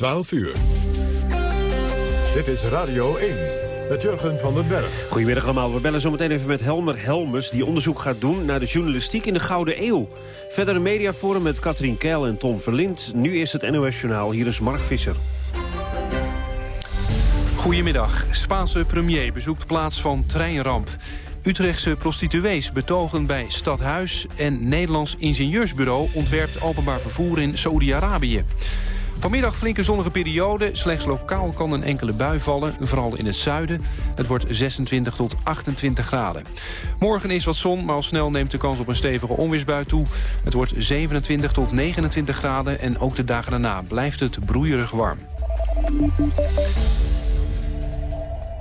12 uur. Dit is Radio 1 met Jurgen van den Berg. Goedemiddag allemaal. We bellen zo meteen even met Helmer Helmes... die onderzoek gaat doen naar de journalistiek in de Gouden Eeuw. Verder een mediaforum met Katrien Keil en Tom Verlind. Nu is het NOS Journaal. Hier is Mark Visser. Goedemiddag. Spaanse premier bezoekt plaats van treinramp. Utrechtse prostituees betogen bij Stadhuis... en Nederlands ingenieursbureau ontwerpt openbaar vervoer in Saoedi-Arabië. Vanmiddag flinke zonnige periode. Slechts lokaal kan een enkele bui vallen, vooral in het zuiden. Het wordt 26 tot 28 graden. Morgen is wat zon, maar al snel neemt de kans op een stevige onweersbui toe. Het wordt 27 tot 29 graden en ook de dagen daarna blijft het broeierig warm.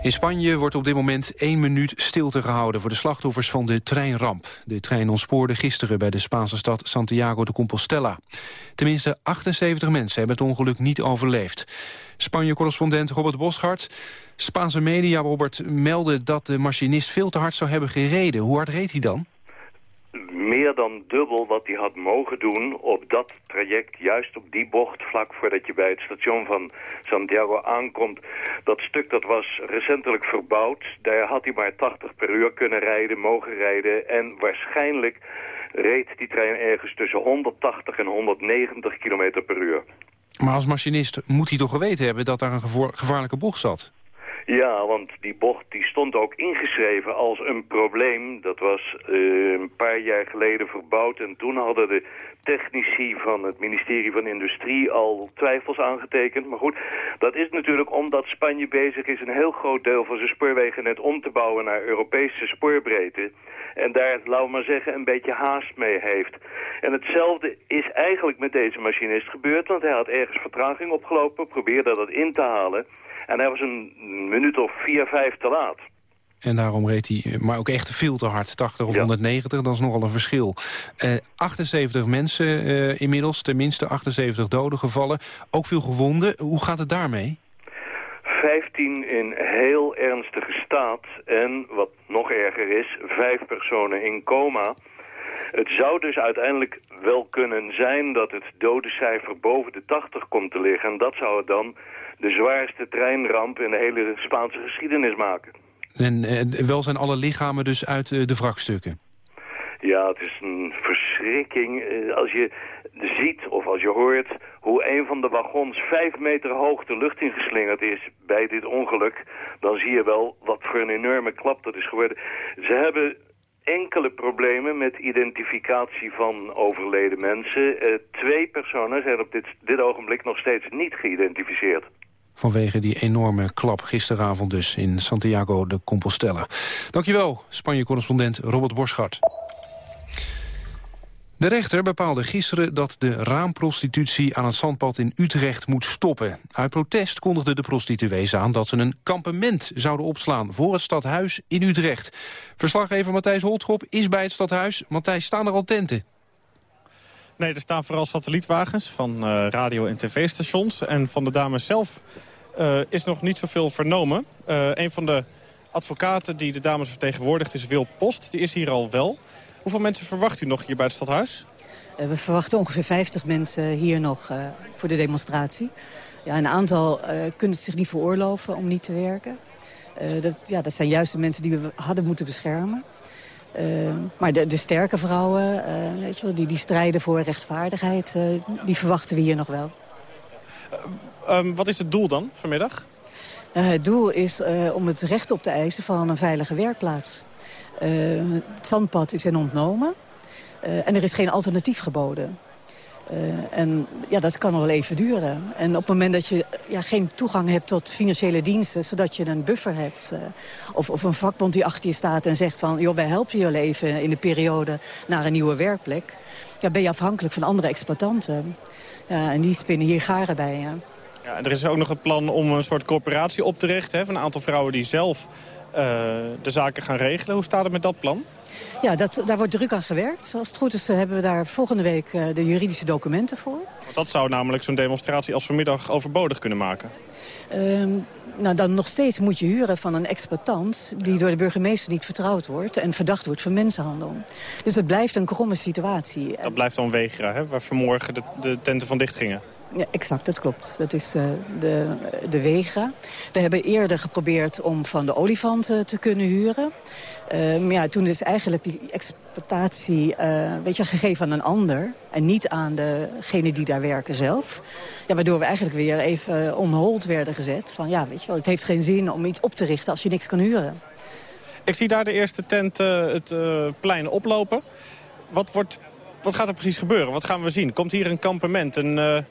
In Spanje wordt op dit moment één minuut stilte gehouden... voor de slachtoffers van de treinramp. De trein ontspoorde gisteren bij de Spaanse stad Santiago de Compostela. Tenminste 78 mensen hebben het ongeluk niet overleefd. Spanje-correspondent Robert Boschart. Spaanse media, Robert, melden dat de machinist veel te hard zou hebben gereden. Hoe hard reed hij dan? Meer dan dubbel wat hij had mogen doen op dat traject, juist op die bocht, vlak voordat je bij het station van Santiago aankomt. Dat stuk dat was recentelijk verbouwd, daar had hij maar 80 per uur kunnen rijden, mogen rijden en waarschijnlijk reed die trein ergens tussen 180 en 190 km per uur. Maar als machinist moet hij toch geweten hebben dat daar een gevaarlijke bocht zat? Ja, want die bocht die stond ook ingeschreven als een probleem. Dat was uh, een paar jaar geleden verbouwd en toen hadden de technici van het ministerie van Industrie al twijfels aangetekend. Maar goed, dat is natuurlijk omdat Spanje bezig is een heel groot deel van zijn spoorwegen net om te bouwen naar Europese spoorbreedte. En daar, laten we maar zeggen, een beetje haast mee heeft. En hetzelfde is eigenlijk met deze machinist gebeurd, want hij had ergens vertraging opgelopen, probeerde dat in te halen. En hij was een minuut of vier, vijf te laat. En daarom reed hij, maar ook echt veel te hard. 80 of 190, dat is nogal een verschil. Uh, eh, 78 mensen uh, inmiddels, tenminste 78 doden gevallen. Ook veel gewonden. Hoe gaat het daarmee? 15 in heel ernstige staat. En, wat nog erger is, vijf personen in coma. Het zou dus uiteindelijk wel kunnen zijn dat het dodencijfer boven de 80 komt te liggen. En dat zou het dan de zwaarste treinramp in de hele Spaanse geschiedenis maken. En eh, wel zijn alle lichamen dus uit eh, de wrakstukken? Ja, het is een verschrikking. Eh, als je ziet of als je hoort hoe een van de wagons vijf meter hoog de lucht ingeslingerd is bij dit ongeluk, dan zie je wel wat voor een enorme klap dat is geworden. Ze hebben enkele problemen met identificatie van overleden mensen. twee personen zijn op dit, dit ogenblik nog steeds niet geïdentificeerd. Vanwege die enorme klap gisteravond dus in Santiago de Compostela. Dankjewel, Spanje-correspondent Robert Borschart. De rechter bepaalde gisteren dat de raamprostitutie aan het zandpad in Utrecht moet stoppen. Uit protest kondigden de prostituees aan dat ze een kampement zouden opslaan voor het stadhuis in Utrecht. Verslaggever Matthijs Holtrop is bij het stadhuis. Matthijs, staan er al tenten? Nee, er staan vooral satellietwagens van uh, radio- en tv-stations. En van de dames zelf uh, is nog niet zoveel vernomen. Uh, een van de advocaten die de dames vertegenwoordigt is Wil Post. Die is hier al wel. Hoeveel mensen verwacht u nog hier bij het stadhuis? we verwachten ongeveer 50 mensen hier nog voor de demonstratie. Ja, een aantal kunnen het zich niet veroorloven om niet te werken. dat, ja, dat zijn juist de mensen die we hadden moeten beschermen. Uh, maar de, de, sterke vrouwen, uh, weet je wel, die, die strijden voor rechtvaardigheid, uh, die verwachten we hier nog wel. Um, wat is het doel dan vanmiddag? het doel is om het recht op te eisen van een veilige werkplaats. het zandpad is hen ontnomen en er is geen alternatief geboden. Uh, en ja, dat kan nog wel even duren. En op het moment dat je ja, geen toegang hebt tot financiële diensten... zodat je een buffer hebt, uh, of, of een vakbond die achter je staat en zegt van... joh, wij helpen je leven in de periode naar een nieuwe werkplek... Ja, ben je afhankelijk van andere exploitanten. Ja, en die spinnen hier garen bij je. Ja, en er is ook nog het plan om een soort corporatie op te richten... Hè, van een aantal vrouwen die zelf uh, de zaken gaan regelen. Hoe staat het met dat plan? Ja, dat, daar wordt druk aan gewerkt. Als het goed is hebben we daar volgende week uh, de juridische documenten voor. Want dat zou namelijk zo'n demonstratie als vanmiddag overbodig kunnen maken. Uh, nou, dan nog steeds moet je huren van een exploitant... die door de burgemeester niet vertrouwd wordt... en verdacht wordt van mensenhandel. Dus het blijft een kromme situatie. Dat blijft dan Wegra, hè, waar vanmorgen de, de tenten van dicht gingen. Ja, exact, dat klopt. Dat is uh, de, de Wega. We hebben eerder geprobeerd om van de olifanten te kunnen huren. Maar ja, toen is eigenlijk die exploitatie uh, weet je, gegeven aan een ander... en niet aan degene die daar werken zelf. Ja, waardoor we eigenlijk weer even on hold werden gezet. Van ja, weet je wel, het heeft geen zin om iets op te richten als je niks kan huren. Ik zie daar de eerste tent het plein oplopen. Wat, wordt, wat gaat er precies gebeuren? Wat gaan we zien? Komt hier een kampement, een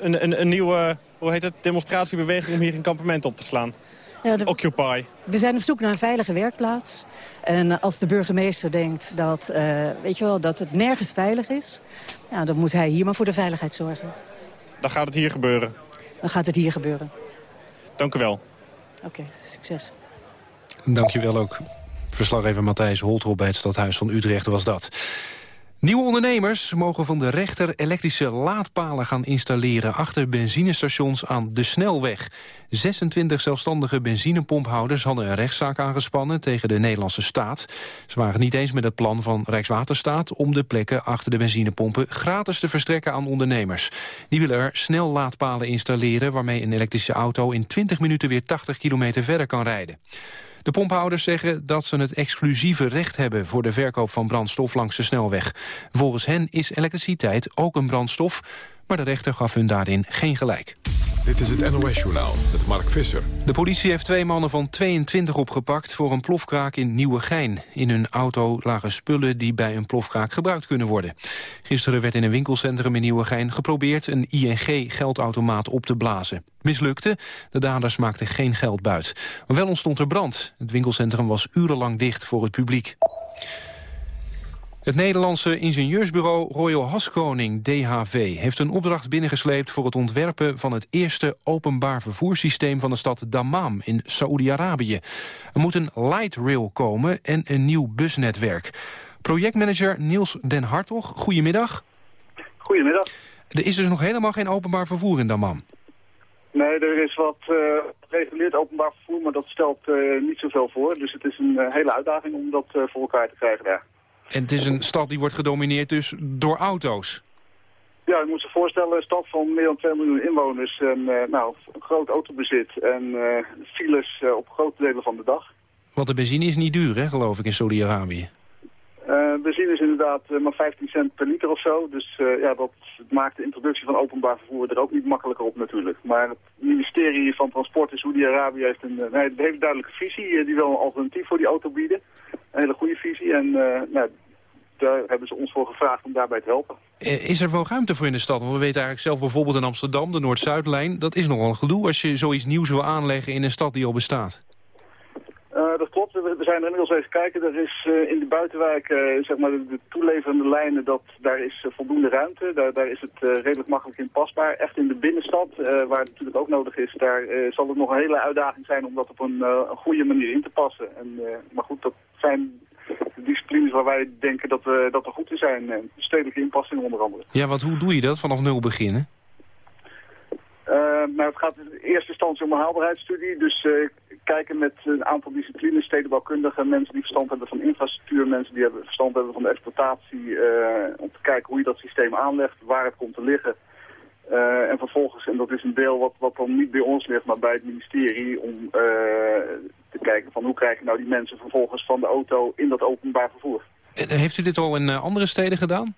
een, een, een nieuwe hoe heet het, demonstratiebeweging om hier een kampement op te slaan. Ja, Occupy. We zijn op zoek naar een veilige werkplaats. En als de burgemeester denkt dat, uh, weet je wel, dat het nergens veilig is... Ja, dan moet hij hier maar voor de veiligheid zorgen. Dan gaat het hier gebeuren? Dan gaat het hier gebeuren. Dank u wel. Oké, succes. Dank je wel ook. Verslaggever Matthijs Holtrop bij het Stadhuis van Utrecht was dat. Nieuwe ondernemers mogen van de rechter elektrische laadpalen gaan installeren achter benzinestations aan de snelweg. 26 zelfstandige benzinepomphouders hadden een rechtszaak aangespannen tegen de Nederlandse staat. Ze waren niet eens met het plan van Rijkswaterstaat om de plekken achter de benzinepompen gratis te verstrekken aan ondernemers. Die willen er snel laadpalen installeren waarmee een elektrische auto in 20 minuten weer 80 kilometer verder kan rijden. De pomphouders zeggen dat ze het exclusieve recht hebben... voor de verkoop van brandstof langs de snelweg. Volgens hen is elektriciteit ook een brandstof... maar de rechter gaf hun daarin geen gelijk. Dit is het NOS-journaal met Mark Visser. De politie heeft twee mannen van 22 opgepakt voor een plofkraak in Nieuwegein. In hun auto lagen spullen die bij een plofkraak gebruikt kunnen worden. Gisteren werd in een winkelcentrum in Nieuwegein geprobeerd... een ING-geldautomaat op te blazen. Mislukte, de daders maakten geen geld buit. Maar wel ontstond er brand. Het winkelcentrum was urenlang dicht voor het publiek. Het Nederlandse ingenieursbureau Royal Haskoning, DHV... heeft een opdracht binnengesleept voor het ontwerpen van het eerste openbaar vervoerssysteem van de stad Dammam in Saoedi-Arabië. Er moet een light rail komen en een nieuw busnetwerk. Projectmanager Niels den Hartog, goedemiddag. Goedemiddag. Er is dus nog helemaal geen openbaar vervoer in Dammam? Nee, er is wat uh, gereguleerd openbaar vervoer, maar dat stelt uh, niet zoveel voor. Dus het is een uh, hele uitdaging om dat voor elkaar te krijgen daar. En het is een stad die wordt gedomineerd dus door auto's. Ja, je moet zich voorstellen, een stad van meer dan 2 miljoen inwoners. En uh, nou, groot autobezit en uh, files uh, op grote delen van de dag. Want de benzine is niet duur, hè, geloof ik, in Saudi-Arabië. Benzine is inderdaad maar 15 cent per liter of zo. Dus ja, dat maakt de introductie van openbaar vervoer er ook niet makkelijker op natuurlijk. Maar het ministerie van Transport in Saudi-Arabië heeft een, nee, hele duidelijke visie. die wil een alternatief voor die auto bieden. Een hele goede visie en nou, daar hebben ze ons voor gevraagd om daarbij te helpen. Is er wel ruimte voor in de stad? Want we weten eigenlijk zelf bijvoorbeeld in Amsterdam, de Noord-Zuidlijn... dat is nogal een gedoe als je zoiets nieuws wil aanleggen in een stad die al bestaat. Uh, dat klopt. We, zijn er inmiddels even kijken. Er is uh, in de buitenwijk, uh, zeg maar, de, de, toeleverende lijnen, dat, daar is voldoende ruimte. Daar, daar is het redelijk makkelijk in pasbaar. Echt in de binnenstad, waar het natuurlijk ook nodig is, daar zal het nog een hele uitdaging zijn om dat op een, goede manier in te passen. En, maar goed, dat zijn disciplines waar wij denken dat we, dat er goed in zijn. Stedelijke inpassing onder andere. Ja, want hoe doe je dat? Vanaf nul beginnen? Uh, nou, het gaat in eerste instantie om een haalbaarheidsstudie. Dus uh, kijken met een aantal disciplines, stedenbouwkundigen, mensen die verstand hebben van infrastructuur, mensen die hebben verstand hebben van de exploitatie, uh, om te kijken hoe je dat systeem aanlegt, waar het komt te liggen. En vervolgens, en dat is een deel wat, wat dan niet bij ons ligt, maar bij het ministerie, om te kijken van hoe krijg je nou die mensen vervolgens van de auto in dat openbaar vervoer. Heeft u dit al in andere steden gedaan?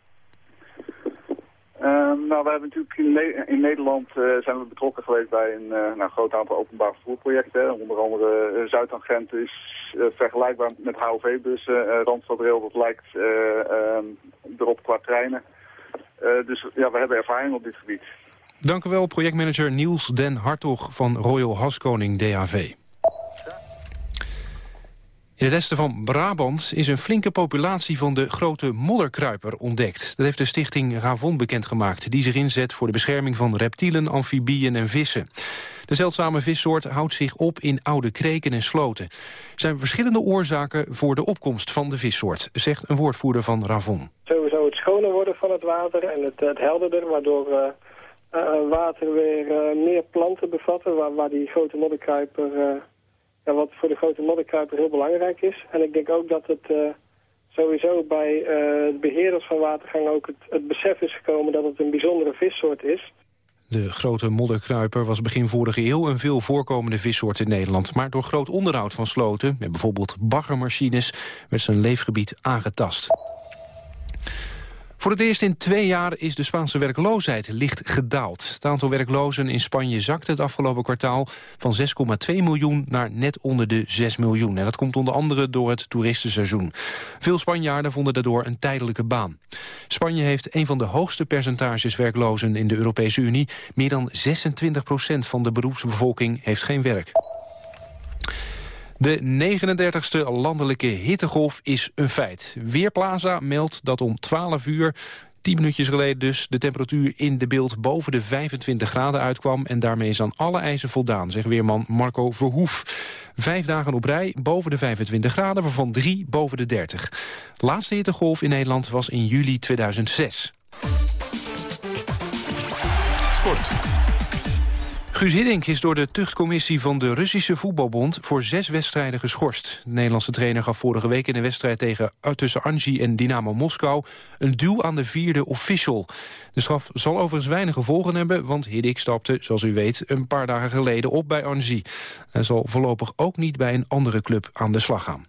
Nou, we hebben natuurlijk in, ne in Nederland zijn we betrokken geweest bij een nou, groot aantal openbaar vervoerprojecten. Onder andere Zuidangent is vergelijkbaar met HOV-bussen. Randstadrail, dat lijkt erop qua treinen. Uh, dus ja, we hebben ervaring op dit gebied. Dank u wel, projectmanager Niels den Hartog van Royal Haskoning DAV. In het westen van Brabant is een flinke populatie van de grote modderkruiper ontdekt. Dat heeft de stichting Ravon bekendgemaakt, die zich inzet voor de bescherming van reptielen, amfibieën en vissen. De zeldzame vissoort houdt zich op in oude kreken en sloten. Er zijn verschillende oorzaken voor de opkomst van de vissoort, zegt een woordvoerder van Ravon. Sowieso het schoner worden van het water en het, het helderder, waardoor uh, uh, water weer uh, meer planten bevatten, waar, waar die grote modderkruiper ja, wat voor de grote modderkruiper heel belangrijk is. En ik denk ook dat het uh, sowieso bij uh, de beheerders van watergang ook het, het, besef is gekomen dat het een bijzondere vissoort is. De grote modderkruiper was begin vorige eeuw een veel voorkomende vissoort in Nederland. Maar door groot onderhoud van sloten, met bijvoorbeeld baggermachines, werd zijn leefgebied aangetast. Voor het eerst in twee jaar is de Spaanse werkloosheid licht gedaald. Het aantal werklozen in Spanje zakte het afgelopen kwartaal... van 6,2 miljoen naar net onder de 6 miljoen. En dat komt onder andere door het toeristenseizoen. Veel Spanjaarden vonden daardoor een tijdelijke baan. Spanje heeft een van de hoogste percentages werklozen in de Europese Unie. Meer dan 26 procent van de beroepsbevolking heeft geen werk. De 39e landelijke hittegolf is een feit. Weerplaza meldt dat om 12 uur 10 minuutjes geleden dus de temperatuur in de beeld boven de 25 graden uitkwam. En daarmee is aan alle eisen voldaan, zegt weerman Marco Verhoef. Vijf dagen op rij boven de 25 graden, waarvan drie boven de 30. laatste hittegolf in Nederland was in juli 2006. Sport. Guus Hiddink is door de tuchtcommissie van de Russische Voetbalbond voor zes wedstrijden geschorst. De Nederlandse trainer gaf vorige week in de wedstrijd tegen, tussen Anji en Dynamo Moskou een duw aan de vierde official. De straf zal overigens weinig gevolgen hebben, want Hiddink stapte, zoals u weet, een paar dagen geleden op bij Anji. Hij zal voorlopig ook niet bij een andere club aan de slag gaan.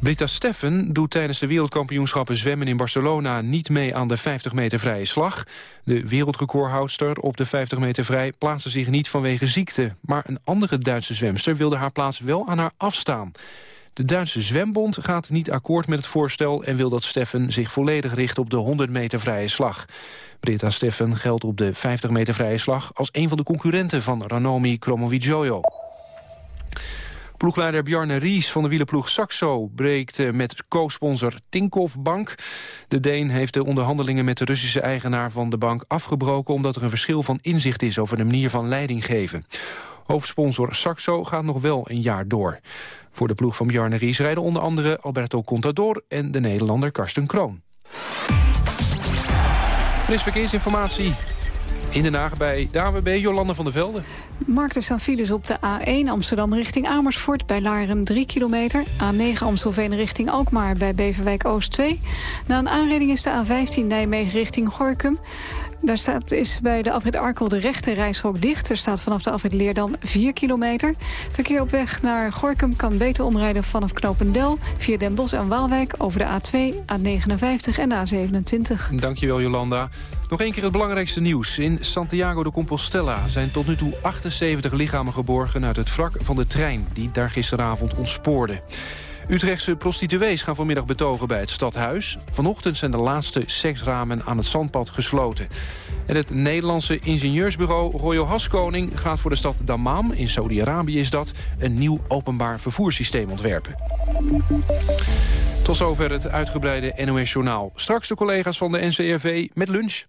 Britta Steffen doet tijdens de wereldkampioenschappen zwemmen in Barcelona niet mee aan de 50 meter vrije slag. De wereldrecordhoudster op de 50 meter vrij plaatste zich niet vanwege ziekte. Maar een andere Duitse zwemster wilde haar plaats wel aan haar afstaan. De Duitse Zwembond gaat niet akkoord met het voorstel... en wil dat Steffen zich volledig richt op de 100 meter vrije slag. Britta Steffen geldt op de 50 meter vrije slag... als een van de concurrenten van Ranomi Kromowidjojo. Ploegleider Bjarne Ries van de wielerploeg Saxo breekt eh, met co-sponsor Tinkoff Bank. De Deen heeft de onderhandelingen met de Russische eigenaar van de bank afgebroken... omdat er een verschil van inzicht is over de manier van leiding geven. Hoofdsponsor Saxo gaat nog wel een jaar door. Voor de ploeg van Bjarne Ries rijden onder andere Alberto Contador... en de Nederlander Karsten Kroon. Er is verkeersinformatie in Den Haag bij de AWB Jolande van der Velde. Mark, er staan files op de A1 Amsterdam richting Amersfoort... bij Laren 3 kilometer. A9 Amstelveen richting Alkmaar bij Beverwijk Oost 2. Na een aanrijding is de A15 Nijmegen richting Gorkum. Daar staat, is bij de afrit Arkel de rechte reishok dicht. Er staat vanaf de afrit Leerdam 4 kilometer. Verkeer op weg naar Gorkum kan beter omrijden vanaf Knopendel... via Den Bosch en Waalwijk over de A2, A59 en de A27. Dankjewel, Jolanda. Nog één keer het belangrijkste nieuws. In Santiago de Compostela zijn tot nu toe 78 lichamen geborgen... uit het wrak van de trein die daar gisteravond ontspoorde. Utrechtse prostituees gaan vanmiddag betogen bij het stadhuis. Vanochtend zijn de laatste seksramen aan het zandpad gesloten. En het Nederlandse ingenieursbureau Royal Haskoning... gaat voor de stad Dammam, in Saudi-Arabië is dat... een nieuw openbaar vervoerssysteem ontwerpen. Tot zover het uitgebreide NOS-journaal. Straks de collega's van de NCRV met lunch.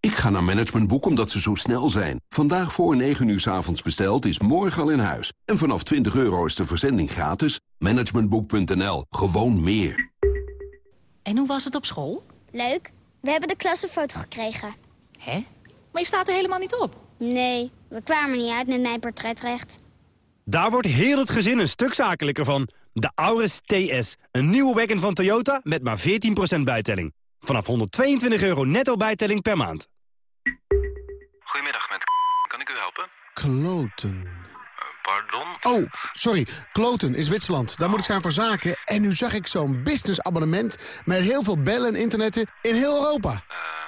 Ik ga naar Managementboek omdat ze zo snel zijn. Vandaag voor 9 uur s avonds besteld is morgen al in huis. En vanaf 20 euro is de verzending gratis. Managementboek.nl. Gewoon meer. En hoe was het op school? Leuk. We hebben de klassenfoto gekregen. Hè? Maar je staat er helemaal niet op. Nee, we kwamen niet uit met mijn portretrecht. Daar wordt heel het gezin een stuk zakelijker van. De Auris TS. Een nieuwe wagon van Toyota met maar 14% bijtelling. Vanaf 122 euro netto bijtelling per maand. Goedemiddag, met kan ik u helpen? Kloten. Uh, pardon? Oh, sorry. Kloten is Zwitserland. Daar moet ik zijn voor zaken. En nu zag ik zo'n businessabonnement met heel veel bellen en internetten in heel Europa. Uh. Uh,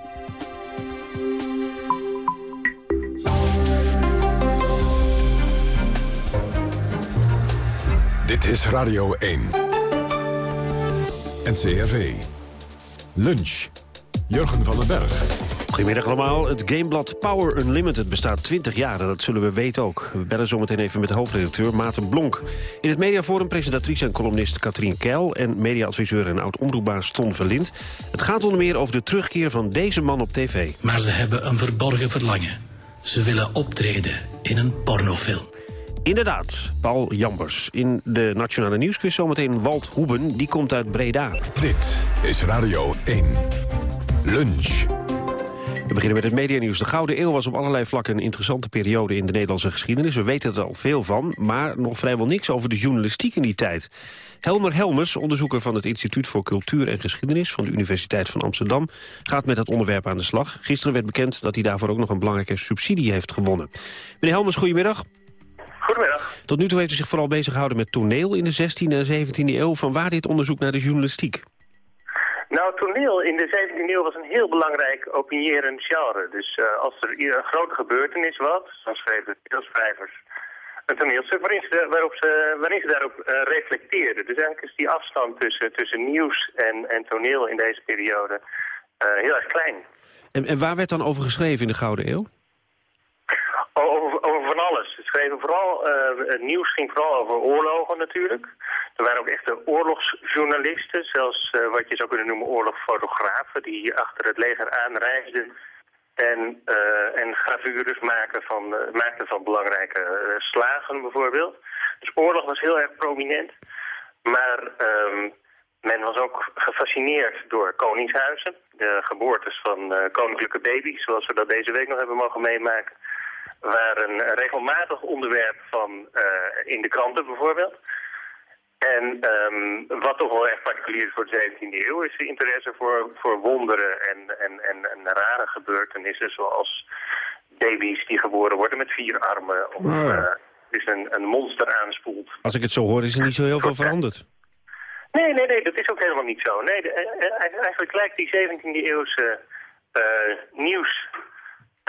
Dit is Radio 1. NCRV. Lunch. Jurgen van den Berg. Goedemiddag allemaal. Het gameblad Power Unlimited bestaat 20 jaar en dat zullen we weten ook. We bellen zometeen even met de hoofdredacteur Maarten Blonk. In het mediaforum presentatrice en columnist Katrien Keil... en mediaadviseur en oud-omroepbaas Ton Verlind. Het gaat onder meer over de terugkeer van deze man op tv. Maar ze hebben een verborgen verlangen. Ze willen optreden in een pornofilm. Inderdaad, Paul Jambers. In de Nationale Nieuwsquiz zometeen Walt Hoeben, die komt uit Breda. Dit is Radio 1. Lunch. We beginnen met het medianieuws. De Gouden Eeuw was op allerlei vlakken een interessante periode in de Nederlandse geschiedenis. We weten er al veel van, maar nog vrijwel niks over de journalistiek in die tijd. Helmer Helmers, onderzoeker van het Instituut voor Cultuur en Geschiedenis van de Universiteit van Amsterdam, gaat met het onderwerp aan de slag. Gisteren werd bekend dat hij daarvoor ook nog een belangrijke subsidie heeft gewonnen. Meneer Helmers, goedemiddag. Goedemiddag. Tot nu toe heeft u zich vooral bezig gehouden met toneel in de 16e en 17e eeuw. Van waar dit onderzoek naar de journalistiek? Nou, toneel in de 17e eeuw was een heel belangrijk opinierend genre. Dus uh, als er een grote gebeurtenis was, dan schreven toneelschrijvers een toneelstuk waarin ze, waarop ze, waarin ze daarop uh, reflecteerden. Dus eigenlijk is die afstand tussen, tussen nieuws en, en toneel in deze periode uh, heel erg klein. En, en waar werd dan over geschreven in de Gouden Eeuw? Over, over van alles. Ze schreven vooral, uh, het nieuws ging vooral over oorlogen natuurlijk. Er waren ook echte oorlogsjournalisten, zelfs uh, wat je zou kunnen noemen oorlogsfotografen, die achter het leger aanreisden en, uh, en gravures maken van, maakten van belangrijke slagen bijvoorbeeld. Dus oorlog was heel erg prominent, maar um, men was ook gefascineerd door koningshuizen, de geboortes van koninklijke baby's, zoals we dat deze week nog hebben mogen meemaken waren een regelmatig onderwerp van uh, in de kranten bijvoorbeeld. En um, wat toch wel echt particulier is voor de 17e eeuw is de interesse voor, voor wonderen en, en, en, en rare gebeurtenissen zoals baby's die geboren worden met vier armen of Ja. uh, is een, een monster aanspoelt. Als ik het zo hoor, is er niet zo heel veel veranderd. Nee, nee, nee, dat is ook helemaal niet zo. Nee, de, eh, eigenlijk lijkt die 17e eeuwse uh, nieuws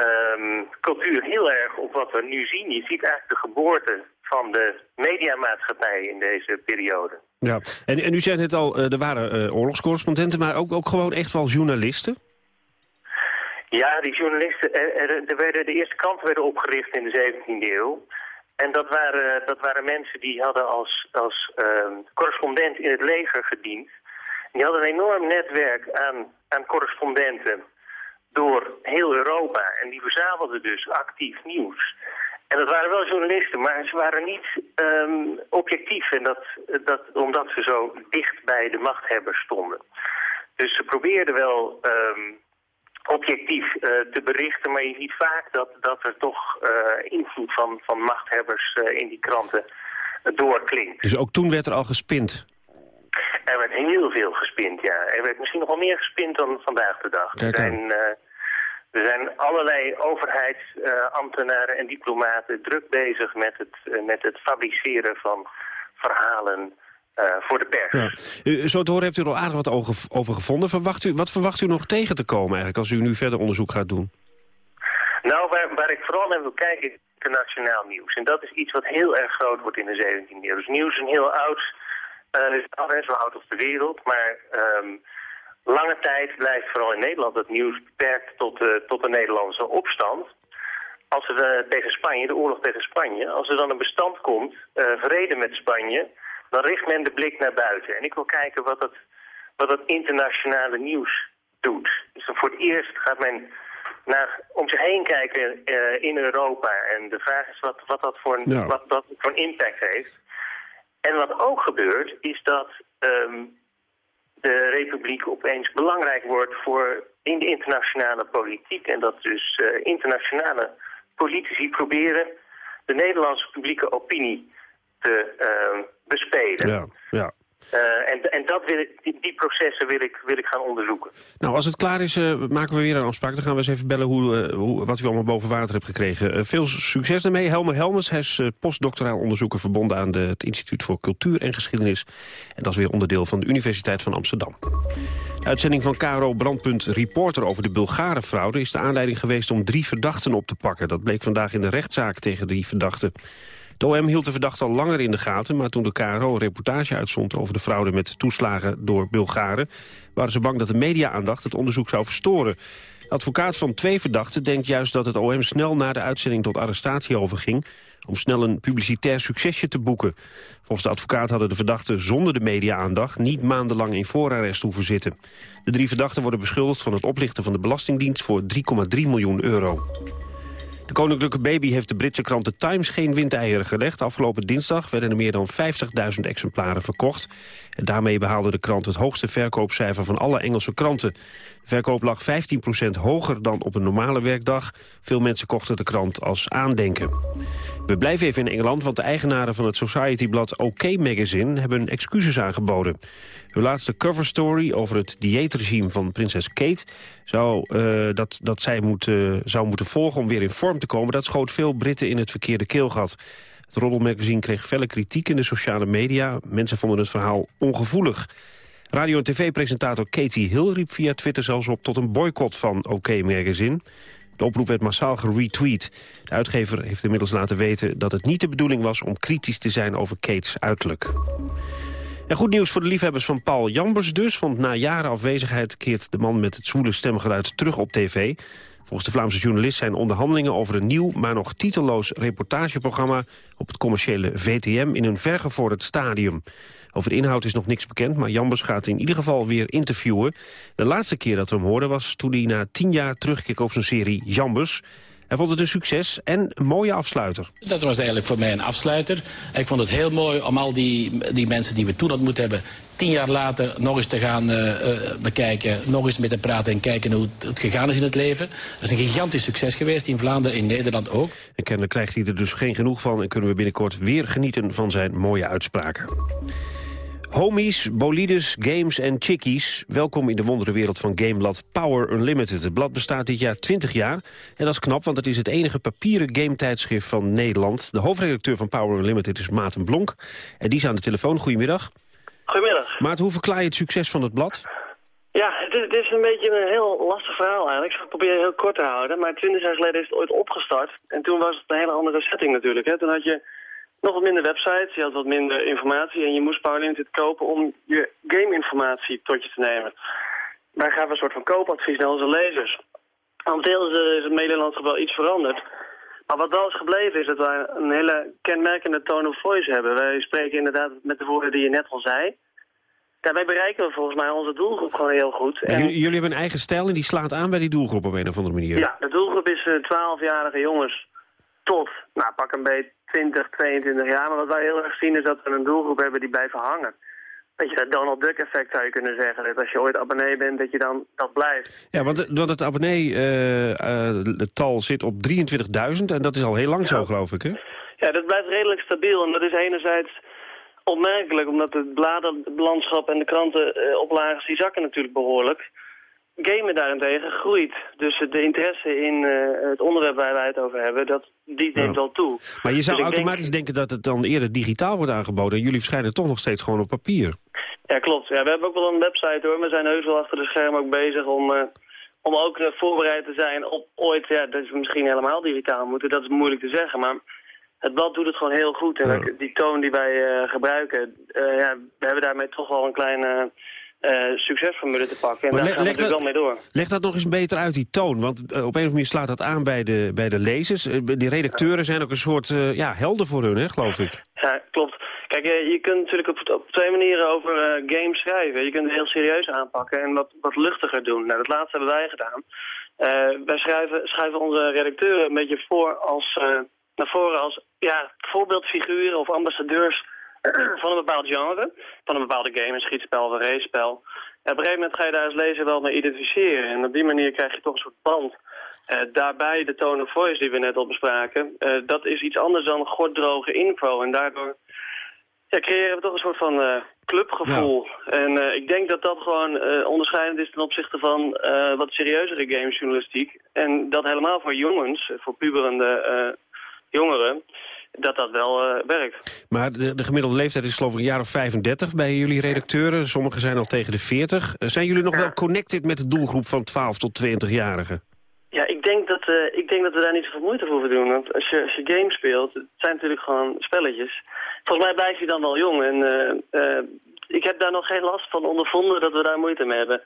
um, cultuur heel erg op wat we nu zien. Je ziet eigenlijk de geboorte van de mediamaatschappij in deze periode. Ja. En, en u zei net al, uh, er waren uh, oorlogscorrespondenten, maar ook, ook gewoon echt wel journalisten? Ja, die journalisten, er, er, er werden, de eerste kranten werden opgericht in de 17e eeuw. En dat waren, dat waren mensen die hadden als, als uh, correspondent in het leger gediend. Die hadden een enorm netwerk aan, aan correspondenten door heel Europa. En die verzamelden dus actief nieuws. En dat waren wel journalisten, maar ze waren niet um, objectief. En dat, dat, omdat ze zo dicht bij de machthebbers stonden. Dus ze probeerden wel um, objectief uh, te berichten. Maar je ziet vaak dat, dat er toch uh, invloed van, van machthebbers uh, in die kranten doorklinkt. Dus ook toen werd er al gespind? Er werd heel veel gespind, ja. Er werd misschien nog wel meer gespind dan vandaag de dag. Er, zijn, uh, er zijn allerlei overheidsambtenaren uh, en diplomaten druk bezig met het, uh, met het fabriceren van verhalen voor de pers. Ja. Zo te horen heeft u er al aardig wat over gevonden. Verwacht u, wat verwacht u nog tegen te komen eigenlijk als u nu verder onderzoek gaat doen? Nou, waar, waar ik vooral naar wil kijken is internationaal nieuws. En dat is iets wat heel erg groot wordt in de 17e eeuw. Dus nieuws is een heel oud... Uh, is al zo oud als de wereld, maar um, lange tijd blijft vooral in Nederland het nieuws beperkt tot, uh, tot de Nederlandse opstand. Als er uh, tegen Spanje, de oorlog tegen Spanje, als er dan een bestand komt, vrede met Spanje, dan richt men de blik naar buiten. En ik wil kijken wat dat, wat dat internationale nieuws doet. Dus voor het eerst gaat men naar, om zich heen kijken in Europa. En de vraag is wat, wat, dat voor een, ja. wat dat voor een impact heeft. En wat ook gebeurt, is dat um, de republiek opeens belangrijk wordt voor in de internationale politiek. En dat dus uh, internationale politici proberen de Nederlandse publieke opinie te uh, bespelen. Ja, ja. Eh, en en dat die, processen wil ik, wil ik gaan onderzoeken. Nou, als het klaar is, eh, maken we weer een afspraak. Dan gaan we eens even bellen hoe, eh, wat u allemaal boven water hebt gekregen. Veel succes daarmee. Helmer Helmers, hij is postdoctoraal onderzoeker... verbonden aan de, het Instituut voor Cultuur en Geschiedenis. En dat is weer onderdeel van de Universiteit van Amsterdam. De uitzending van KRO Brandpunt Reporter over de Bulgarenfraude... is de aanleiding geweest om drie verdachten op te pakken. Dat bleek vandaag in de rechtszaak tegen drie verdachten. De OM hield de verdachte al langer in de gaten... maar toen de KRO een reportage uitzond over de fraude met toeslagen door Bulgaren... waren ze bang dat de media-aandacht het onderzoek zou verstoren. De advocaat van twee verdachten denkt juist dat het OM snel na de uitzending tot arrestatie overging... om snel een publicitair succesje te boeken. Volgens de advocaat hadden de verdachten zonder de media-aandacht... niet maandenlang in voorarrest hoeven zitten. De drie verdachten worden beschuldigd van het oplichten van de Belastingdienst... voor 3,3 miljoen euro. De koninklijke baby heeft de Britse krant The Times geen windeieren gelegd. Afgelopen dinsdag werden er meer dan 50.000 exemplaren verkocht. En daarmee behaalde de krant het hoogste verkoopcijfer van alle Engelse kranten. De verkoop lag 15% hoger dan op een normale werkdag. Veel mensen kochten de krant als aandenken. We blijven even in Engeland, want de eigenaren van het Society-blad OK Magazine hebben excuses aangeboden. Hun laatste coverstory over het dieetregime van prinses Kate... zou, eh, dat, dat zij moet, eh, zou moeten volgen om weer in vorm te komen... dat schoot veel Britten in het verkeerde keelgat. Het roddelmagazine kreeg felle kritiek in de sociale media. Mensen vonden het verhaal ongevoelig. Radio- en tv-presentator Katie Hill riep via Twitter zelfs op... tot een boycott van OK Magazine. De oproep werd massaal geretweet. De uitgever heeft inmiddels laten weten dat het niet de bedoeling was... om kritisch te zijn over Kates uiterlijk. Goed nieuws voor de liefhebbers van Paul Jambers dus. Want na jaren afwezigheid keert de man met het zwoele stemgeluid terug op tv. Volgens de Vlaamse journalist zijn onderhandelingen over een nieuw... maar nog titelloos reportageprogramma op het commerciële VTM... in een vergevorderd stadium. Over de inhoud is nog niks bekend, maar Jambers gaat in ieder geval weer interviewen. De laatste keer dat we hem hoorden was toen hij na tien jaar terugkeek op zijn serie Jambers... Hij vond het een succes en een mooie afsluiter. Dat was eigenlijk voor mij een afsluiter. Ik vond het heel mooi om al die, die mensen die we toen ontmoet hebben... tien jaar later nog eens te gaan uh, uh, bekijken, nog eens met te praten... en kijken hoe het, het, gegaan is in het leven. Dat is een gigantisch succes geweest in Vlaanderen, in Nederland ook. En kennelijk krijgt hij er dus geen genoeg van... en kunnen we binnenkort weer genieten van zijn mooie uitspraken. Homies, bolides, games en chickies. Welkom in de wonderenwereld van gameblad Power Unlimited. Het blad bestaat dit jaar 20 jaar. En dat is knap, want het is het enige papieren game-tijdschrift van Nederland. De hoofdredacteur van Power Unlimited is Maarten Blonk. En die is aan de telefoon. Goedemiddag. Goedemiddag. Maarten, hoe verklaar je het succes van het blad? Ja, het is, een beetje een heel lastig verhaal eigenlijk. Ik zal het proberen heel kort te houden. Maar 20 jaar geleden is het ooit opgestart. En toen was het een hele andere setting natuurlijk. Hè. Toen had je nog wat minder websites, je had wat minder informatie... en je moest Power Limited kopen om je game-informatie tot je te nemen. Wij gaven een soort van koopadvies naar onze lezers. Momenteel is het Nederlandse wel iets veranderd. Maar wat wel is gebleven is dat wij een hele kenmerkende tone of voice hebben. Wij spreken inderdaad met de woorden die je net al zei. Daarbij bereiken we volgens mij onze doelgroep gewoon heel goed. En... Jullie, jullie, hebben een eigen stijl en die slaat aan bij die doelgroep op een of andere manier. Ja, de doelgroep is uh, 12-jarige jongens tot, nou pak een beetje 20, 22 jaar. Maar wat wij heel erg zien is dat we een doelgroep hebben die blijven hangen. Weet je, dat Donald Duck effect zou je kunnen zeggen. Dat als je ooit abonnee bent, dat je dan dat blijft. Ja, want, want het abonnee-tal uh, uh, zit op 23.000 en dat is al heel lang ja. zo, geloof ik, hè? Ja, dat blijft redelijk stabiel. En dat is enerzijds opmerkelijk, omdat het bladenlandschap en de krantenoplages, die zakken natuurlijk behoorlijk. Gamen daarentegen groeit. Dus de interesse in uh, het onderwerp waar wij het over hebben, dat, die neemt ja. al toe. Maar je zou dus automatisch denk... denken dat het dan eerder digitaal wordt aangeboden. En jullie verschijnen toch nog steeds gewoon op papier. Ja, klopt. Ja, we hebben ook wel een website hoor. We zijn heus wel achter de schermen ook bezig om, uh, om ook uh, voorbereid te zijn op ooit, ja, dat is misschien helemaal digitaal moeten. Dat is moeilijk te zeggen, maar het blad doet het gewoon heel goed. En ja. die toon die wij gebruiken, ja, we hebben daarmee toch wel een kleine uh, succesformule te pakken. En maar daar gaan we natuurlijk wel mee door. Leg dat nog eens beter uit, die toon. Want uh, op een of andere manier slaat dat aan bij de, bij de lezers. Uh, die redacteuren zijn ook een soort ja, helden voor hun, hè, geloof ik. Ja, klopt. Kijk, je kunt natuurlijk op, op twee manieren over games schrijven. Je kunt het heel serieus aanpakken en wat, wat luchtiger doen. Nou, dat laatste hebben wij gedaan. wij schrijven, schrijven onze redacteuren een beetje voor als, naar voren als ja, voorbeeldfiguren of ambassadeurs van een bepaald genre, van een bepaalde game, een schietspel of een racepel. En op een gegeven moment ga je daar als lezer wel mee identificeren. En op die manier krijg je toch een soort band. Uh, daarbij de tone of voice die we net al bespraken, uh, dat is iets anders dan gorddroge info. En daardoor ja, creëren we toch een soort van eh, clubgevoel. En eh, ik denk dat dat gewoon eh, onderscheidend is ten opzichte van eh, wat serieuzere gamesjournalistiek. En dat helemaal voor jongens, voor puberende eh, jongeren, dat dat wel eh, werkt. Maar de, de gemiddelde leeftijd is geloof ik een jaar of 35 bij jullie redacteuren. Sommigen zijn al tegen de 40. Eh, Zijn jullie nog wel connected met de doelgroep van 12 tot 20-jarigen? Ja, ik denk, dat, eh, ik denk dat we daar niet zoveel moeite voor hoeven doen. Want als je, als je games speelt, het zijn natuurlijk gewoon spelletjes. Volgens mij blijf je dan wel jong. En ik heb daar nog geen last van ondervonden dat we daar moeite mee hebben.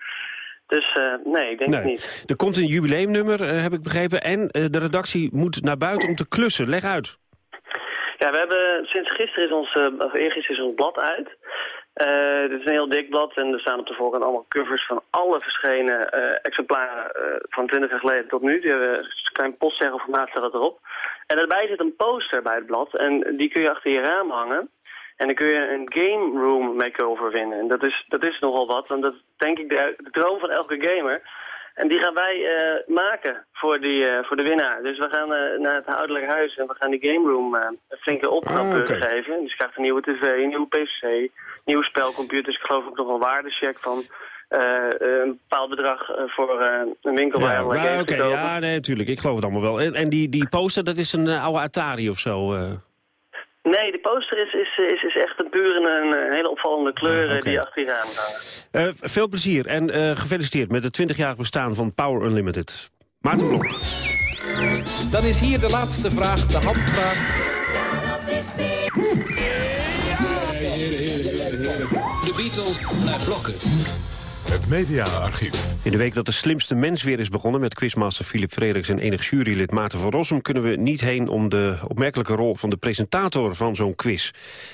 Dus nee, ik denk het niet. Er komt een jubileumnummer, heb ik begrepen. En de redactie moet naar buiten om te klussen. Leg uit. Ja, we hebben sinds gisteren is ons, eh, of eergisteren is ons blad uit. Eh dit is een heel dik blad en er staan op de voorkant allemaal covers van alle verschenen eh, exemplaren eh, van 20 jaar geleden tot nu. Die hebben een klein postzegelformaat staat dat erop. En daarbij zit een poster bij het blad en die kun je achter je raam hangen. En dan kun je een game room makeover winnen. En dat is, dat is nogal wat, want dat is denk ik de droom van elke gamer. En die gaan wij eh, maken voor, die, eh, voor de winnaar. Dus we gaan eh, naar het ouderlijk huis en we gaan die game room een flinke Ah, oké. geven. Dus je krijgt een nieuwe tv, een nieuwe pc, nieuwe spelcomputers. Ik geloof ook nog een waardecheck van een bepaald bedrag voor een winkel Ja, games oké, ja, nee, natuurlijk. Ik geloof het allemaal wel. En, en die, die poster, dat is een oude Atari of zo. Eh. Nee, de poster is, is, is, is echt een puur een, een hele opvallende kleur Ah, oké. die achter je raam hangen. Eh, veel plezier en eh, gefeliciteerd met het 20-jarig bestaan van Power Unlimited. Maarten Blok. Dan is hier de laatste vraag, de handvraag. De Beatles naar blokken. Het mediaarchief. In de week dat de slimste mens weer is begonnen... met quizmaster Philip Frederiks en enig jurylid Maarten van Rossum... kunnen we niet heen om de opmerkelijke rol van de presentator van zo'n quiz.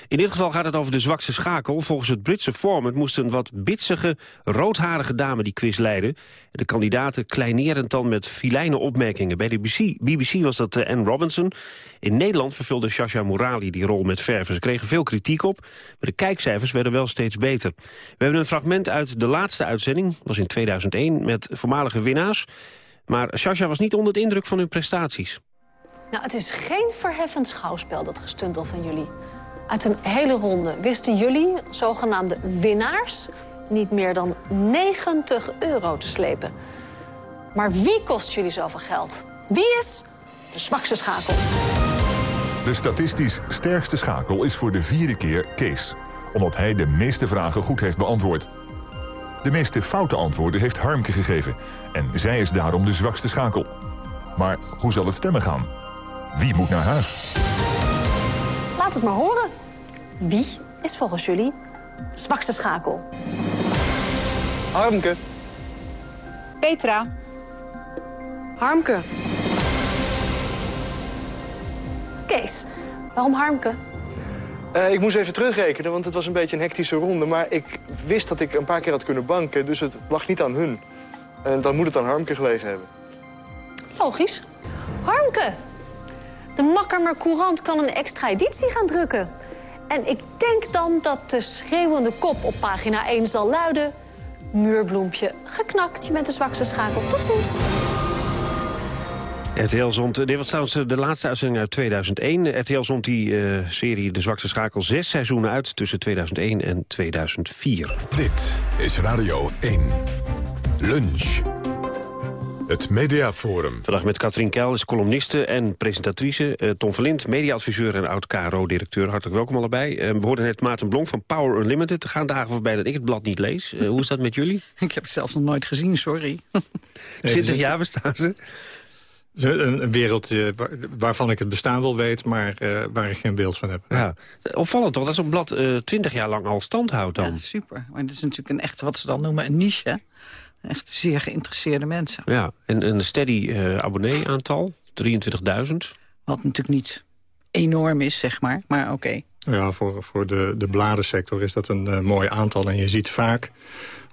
In dit geval gaat het over de zwakste schakel. Volgens het Britse format moest een wat bitsige, roodharige dame die quiz leiden. De kandidaten kleinerend dan met filijne opmerkingen. Bij de BBC, BBC was dat eh, Anne Robinson. In Nederland vervulde Shasha Morali die rol met verven. Ze kregen veel kritiek op, maar de kijkcijfers werden wel steeds beter. We hebben een fragment uit de laatste uitzending, was in 2001, met voormalige winnaars. Maar Shasha was niet onder de indruk van hun prestaties. Nou, het is geen verheffend schouwspel, dat gestuntel van jullie. Uit een hele ronde wisten jullie, zogenaamde winnaars... niet meer dan 90 euro te slepen. Maar wie kost jullie zoveel geld? Wie is de zwakste schakel? De statistisch sterkste schakel is voor de vierde keer Kees. Omdat hij de meeste vragen goed heeft beantwoord. De meeste foute antwoorden heeft Harmke gegeven. En zij is daarom de zwakste schakel. Maar hoe zal het stemmen gaan? Wie moet naar huis? Laat het maar horen. Wie is volgens jullie de zwakste schakel? Harmke. Petra. Harmke. Kees, waarom Harmke? Eh, ik moest even terugrekenen, want het was een beetje een hectische ronde. Maar ik wist dat ik een paar keer had kunnen banken, dus het lag niet aan hun. En dan moet het aan Harmke gelegen hebben. Logisch. Harmke. De Makkermer Courant kan een extra editie gaan drukken. En ik denk dan dat de schreeuwende kop op pagina 1 zal luiden... Muurbloempje, geknakt, je bent de zwakste schakel. Tot ziens. RTL zond, dit was trouwens de laatste uitzending uit 2001. RTL zond die eh, serie De Zwakste Schakel zes seizoenen uit tussen 2001 en 2004. Dit is Radio 1. Lunch. Het Mediaforum. Vandaag met Katrien Keil, is columniste en presentatrice. Eh, Tom Verlind, mediaadviseur en oud-KRO-directeur. Hartelijk welkom allebei. Eh, we hoorden net Maarten Blom van Power Unlimited. Er gaan dagen voorbij dat ik het blad niet lees. Eh, hoe is dat met jullie? Ik heb het zelfs nog nooit gezien, sorry. 20 jaar bestaan ze. Een, een wereld waar- waarvan ik het bestaan wel weet, maar eh, waar ik geen beeld van heb. Ja. Opvallend toch, dat zo'n blad eh 20 jaar lang al stand houdt dan. Ja, super. Maar het is natuurlijk een echt, wat ze dan noemen, een niche. hè. Echt zeer geïnteresseerde mensen. Ja, en een steady eh abonnee-aantal, 23.000. Wat natuurlijk niet enorm is, zeg maar. Maar oké. Ja, voor, voor de, de bladensector is dat een mooi aantal. En je ziet vaak,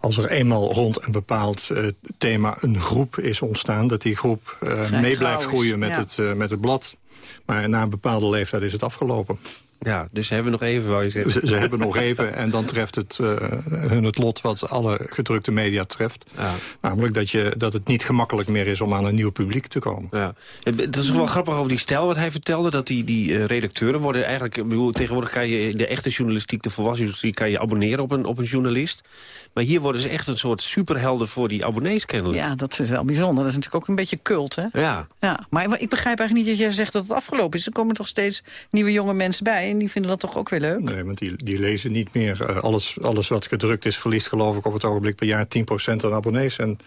als er eenmaal rond een bepaald eh, thema een groep is ontstaan... dat die groep eh, mee blijft groeien met, ja. het, eh, met het blad. Maar na een bepaalde leeftijd is het afgelopen. Ja, dus ze hebben nog even, wou je zeggen. Ze, ze hebben nog even en dan treft het uh, hun het lot wat alle gedrukte media treft. Ja. Namelijk dat, je, dat het niet gemakkelijk meer is om aan een nieuw publiek te komen. Ja. Het is wel grappig over die stijl wat hij vertelde. Dat die, die uh, redacteuren worden eigenlijk... Bedoel, tegenwoordig kan je de echte journalistiek, de volwassen journalistiek... kan je abonneren op een, op een journalist. Maar hier worden ze echt een soort superhelden voor die abonnees kennelijk. Ja, dat is wel bijzonder. Dat is natuurlijk ook een beetje cult, hè? Ja. ja. Maar ik begrijp eigenlijk niet dat jij zegt dat het afgelopen is. Er komen toch steeds nieuwe jonge mensen bij en die vinden dat toch ook weer leuk? Nee, want die, die lezen niet meer. Uh, alles, alles wat gedrukt is verliest geloof ik op het ogenblik per jaar 10% aan abonnees. En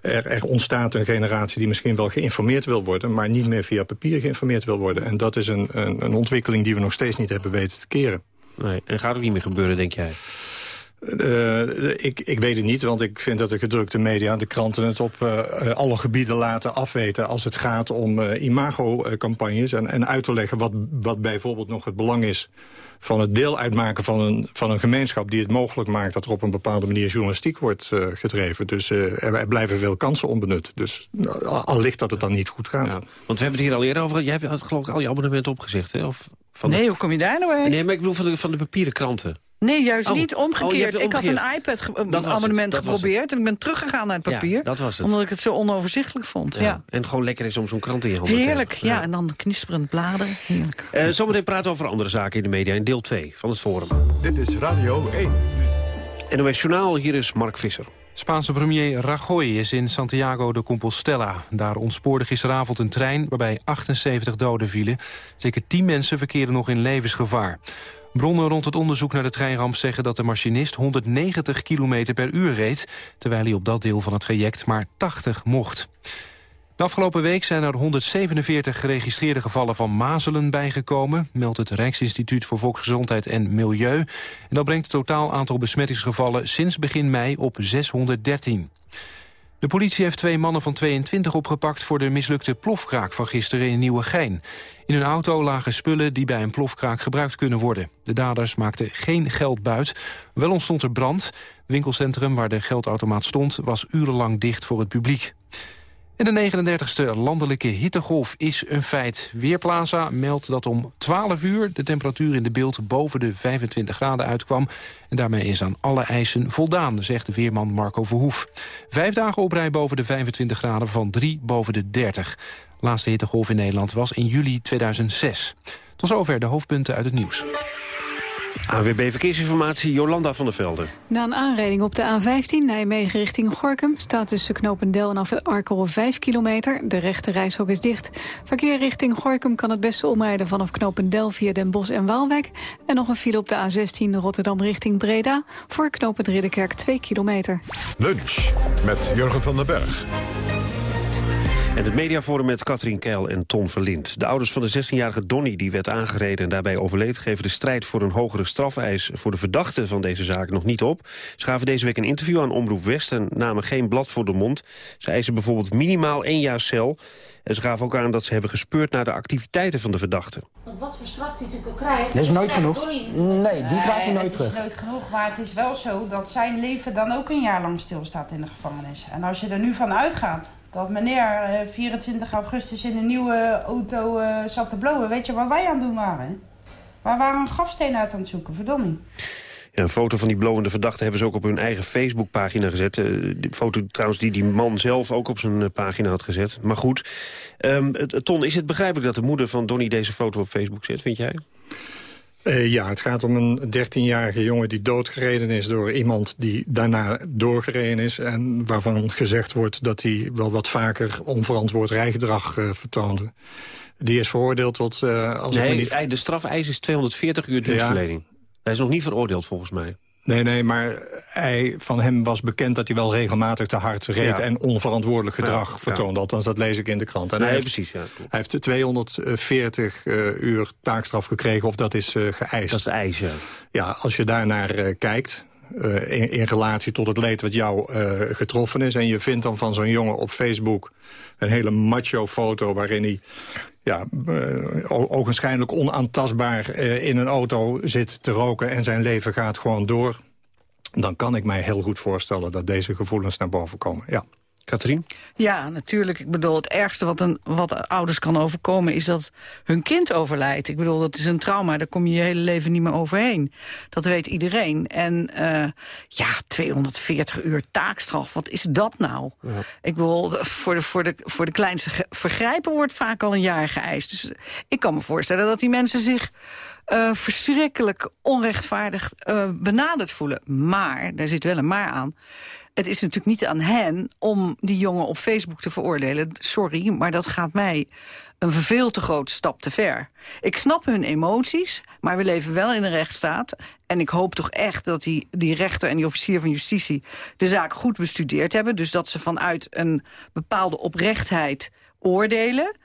er, er, ontstaat een generatie die misschien wel geïnformeerd wil worden... maar niet meer via papier geïnformeerd wil worden. En dat is een, een, een ontwikkeling die we nog steeds niet hebben weten te keren. Nee, en gaat ook niet meer gebeuren, denk jij? Uh, ik, ik weet het niet, want ik vind dat de gedrukte media... de kranten het op uh, alle gebieden laten afweten... als het gaat om uh, imago-campagnes. En, en uit te leggen wat, wat bijvoorbeeld nog het belang is... van het deel uitmaken van een, van een gemeenschap... die het mogelijk maakt dat er op een bepaalde manier journalistiek wordt gedreven. Dus er, er, blijven veel kansen onbenut. Dus al ligt dat het dan niet goed gaat. Ja, want we hebben het hier al eerder over... Jij hebt geloof ik al je abonnementen opgezegd, hè? Of van nee, de... hoe kom je daar nou bij? Nee, maar ik bedoel van de, van de papieren kranten. Nee, juist oh. niet omgekeerd. Oh, ik had een iPad-abonnement geprobeerd... en ik ben teruggegaan naar het papier. Ja, dat was het. Omdat ik het zo onoverzichtelijk vond. Ja. ja. En gewoon lekker is om zo'n krant in je handen Heerlijk, ja. ja. En dan knisperend bladeren. Heerlijk. Uh, zometeen praten we over andere zaken in de media... in deel 2 van het Forum. Dit is Radio 1. NOS Journaal, hier is Mark Visser. Spaanse premier Rajoy is in Santiago de Compostela. Daar ontspoorde gisteravond een trein waarbij 78 doden vielen. Zeker 10 mensen verkeerden nog in levensgevaar. Bronnen rond het onderzoek naar de treinramp zeggen dat de machinist 190 km per uur reed... terwijl hij op dat deel van het traject maar 80 mocht. De afgelopen week zijn er 147 geregistreerde gevallen van mazelen bijgekomen... meldt het Rijksinstituut voor Volksgezondheid en Milieu. En dat brengt het totaal aantal besmettingsgevallen sinds begin mei op 613. De politie heeft twee mannen van 22 opgepakt... voor de mislukte plofkraak van gisteren in Nieuwegein. In hun auto lagen spullen die bij een plofkraak gebruikt kunnen worden. De daders maakten geen geld buit. Wel ontstond er brand. Winkelcentrum waar de geldautomaat stond... was urenlang dicht voor het publiek. En de 39e landelijke hittegolf is een feit. Weerplaza meldt dat om 12 uur de temperatuur in de beeld boven de 25 graden uitkwam. En daarmee is aan alle eisen voldaan, zegt de weerman Marco Verhoef. Vijf dagen op rij boven de 25 graden van drie boven de 30. Laatste hittegolf in Nederland was in juli 2006. Tot zover de hoofdpunten uit het nieuws. AWB Verkeersinformatie, Jolanda van der Velden. Na een aanrijding op de A15 Nijmegen richting Gorkum... staat tussen Knopendel en af Arkel 5 kilometer. De rechte reishok is dicht. Verkeer richting Gorkum kan het beste omrijden vanaf Knopendel... via Den Bosch en Waalwijk. En nog een file op de A16 Rotterdam richting Breda... voor Knopend Ridderkerk 2 kilometer. Lunch met Jurgen van den Berg. En het mediaforum met Katrien Keil en Ton Verlind. De ouders van de 16-jarige Donny die werd aangereden en daarbij overleed... geven de strijd voor een hogere strafeis voor de verdachte van deze zaak nog niet op. Ze gaven deze week een interview aan Omroep West en namen geen blad voor de mond. Ze eisen bijvoorbeeld minimaal één jaar cel. En ze gaven ook aan dat ze hebben gespeurd naar de activiteiten van de verdachte. Wat voor straf die natuurlijk ook krijgt... Dat is nooit genoeg. Nee, die krijg je nooit terug. Het is nooit genoeg, maar het is wel zo dat zijn leven dan ook een jaar lang stilstaat in de gevangenis. En als je er nu van uitgaat dat meneer 24 eh, augustus in een nieuwe auto uh, zat te blowen. Weet je waar wij aan het doen waren? Wij waren een grafsteen uit aan het zoeken, verdomme. Ja, een foto van die blowende verdachte hebben ze ook op hun eigen Facebookpagina gezet. Uh, die foto trouwens die die man zelf ook op zijn pagina had gezet. Maar goed, um, Ton, is het begrijpelijk dat de moeder van Donny deze foto op Facebook zet, vind jij? Uh, ja, het gaat om een 13-jarige jongen die doodgereden is door iemand die daarna doorgereden is. En waarvan gezegd wordt dat hij wel wat vaker onverantwoord rijgedrag uh, vertoonde. Die is veroordeeld tot... Uh, als nee, niet... de strafeis is 240 uur dienstverlening. Ja. Hij is nog niet veroordeeld volgens mij. Nee, nee, maar hij, van hem was bekend dat hij wel regelmatig te hard reed... en onverantwoordelijk gedrag ja, vertoonde. Althans, dat lees ik in de krant. En nee, hij heeft, precies, ja. Hij heeft 240 uh, eh, uur taakstraf gekregen, of dat is uh, geëist. Dat is de eis, ja. Ja, als je daarnaar uh, kijkt... In, in, relatie tot het leed wat jou getroffen is... en je vindt dan van zo'n jongen op Facebook een hele macho foto... waarin hij ja, uh, ogenschijnlijk onaantastbaar uh, in een auto zit te roken... en zijn leven gaat gewoon door... dan kan ik mij heel goed voorstellen dat deze gevoelens naar boven komen, ja. Katrien? Ja, natuurlijk. Ik bedoel, het ergste wat, een, wat ouders kan overkomen... is dat hun kind overlijdt. Ik bedoel, dat is een trauma. Daar kom je je hele leven niet meer overheen. Dat weet iedereen. En uh, ja, 240 uur taakstraf. Wat is dat nou? Ja. Ik bedoel, voor de, voor, de, voor de kleinste vergrijpen wordt vaak al een jaar geëist. Dus ik kan me voorstellen dat die mensen zich... Uh, verschrikkelijk onrechtvaardig uh, benaderd voelen. Maar, daar zit wel een maar aan het is natuurlijk niet aan hen om die jongen op Facebook te veroordelen. Sorry, maar dat gaat mij een veel te grote stap te ver. Ik snap hun emoties, maar we leven wel in een rechtsstaat. En ik hoop toch echt dat die, die rechter en die officier van justitie... de zaak goed bestudeerd hebben. Dus dat ze vanuit een bepaalde oprechtheid oordelen.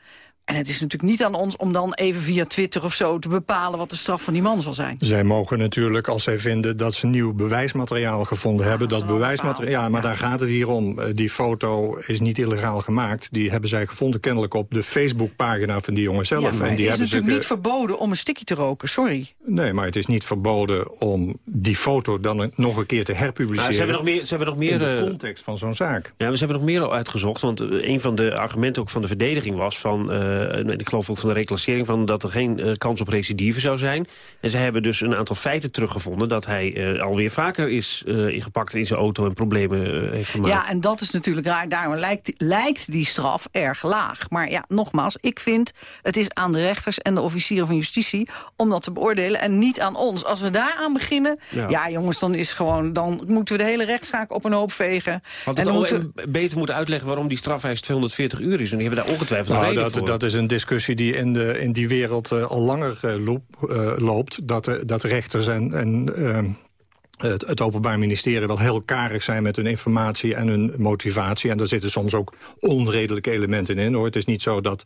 En het is natuurlijk niet aan ons om dan even via Twitter of zo... te bepalen wat de straf van die man zal zijn. Zij mogen natuurlijk, als zij vinden dat ze nieuw bewijsmateriaal gevonden hebben... dat, bewijsmateriaal, ja, maar daar gaat het hier om. Eh, die foto is niet illegaal gemaakt. Die hebben zij gevonden kennelijk op de Facebookpagina van die jongen zelf. Ja, en die het is natuurlijk niet verboden om een stikje te roken, sorry. Nee, maar het is niet verboden om die foto dan nog een keer te herpubliceren... Ze hebben nog meer, ze hebben nog meer in de eh, context van zo'n zaak. Ja, maar ze hebben nog meer uitgezocht. Want eh, een van de argumenten ook van de verdediging was van... Uh, ik geloof ook van de reclassering... Van dat er geen uh, kans op recidive zou zijn. En ze hebben dus een aantal feiten teruggevonden... dat hij uh, alweer vaker is uh, ingepakt in zijn auto en problemen heeft gemaakt. Ja, en dat is natuurlijk raar. Daarom lijkt, lijkt die straf erg laag. Maar ja, nogmaals, ik vind het is aan de rechters en de officieren van justitie... om dat te beoordelen en niet aan ons. Als we daaraan beginnen, ja, ja jongens, dan, is gewoon, dan moeten we de hele rechtszaak op een hoop vegen. Want het en moeten... beter moeten uitleggen waarom die strafeis 240 uur is. En die hebben daar ongetwijfeld nou, een reden dat, voor. Dat is een discussie die in, de, in die wereld uh, al langer loop, uh, loopt. Dat, dat rechters en, en ehm, het, het, Openbaar Ministerie wel heel karig zijn met hun informatie en hun motivatie. En daar zitten soms ook onredelijke elementen in. hoor. Het is niet zo dat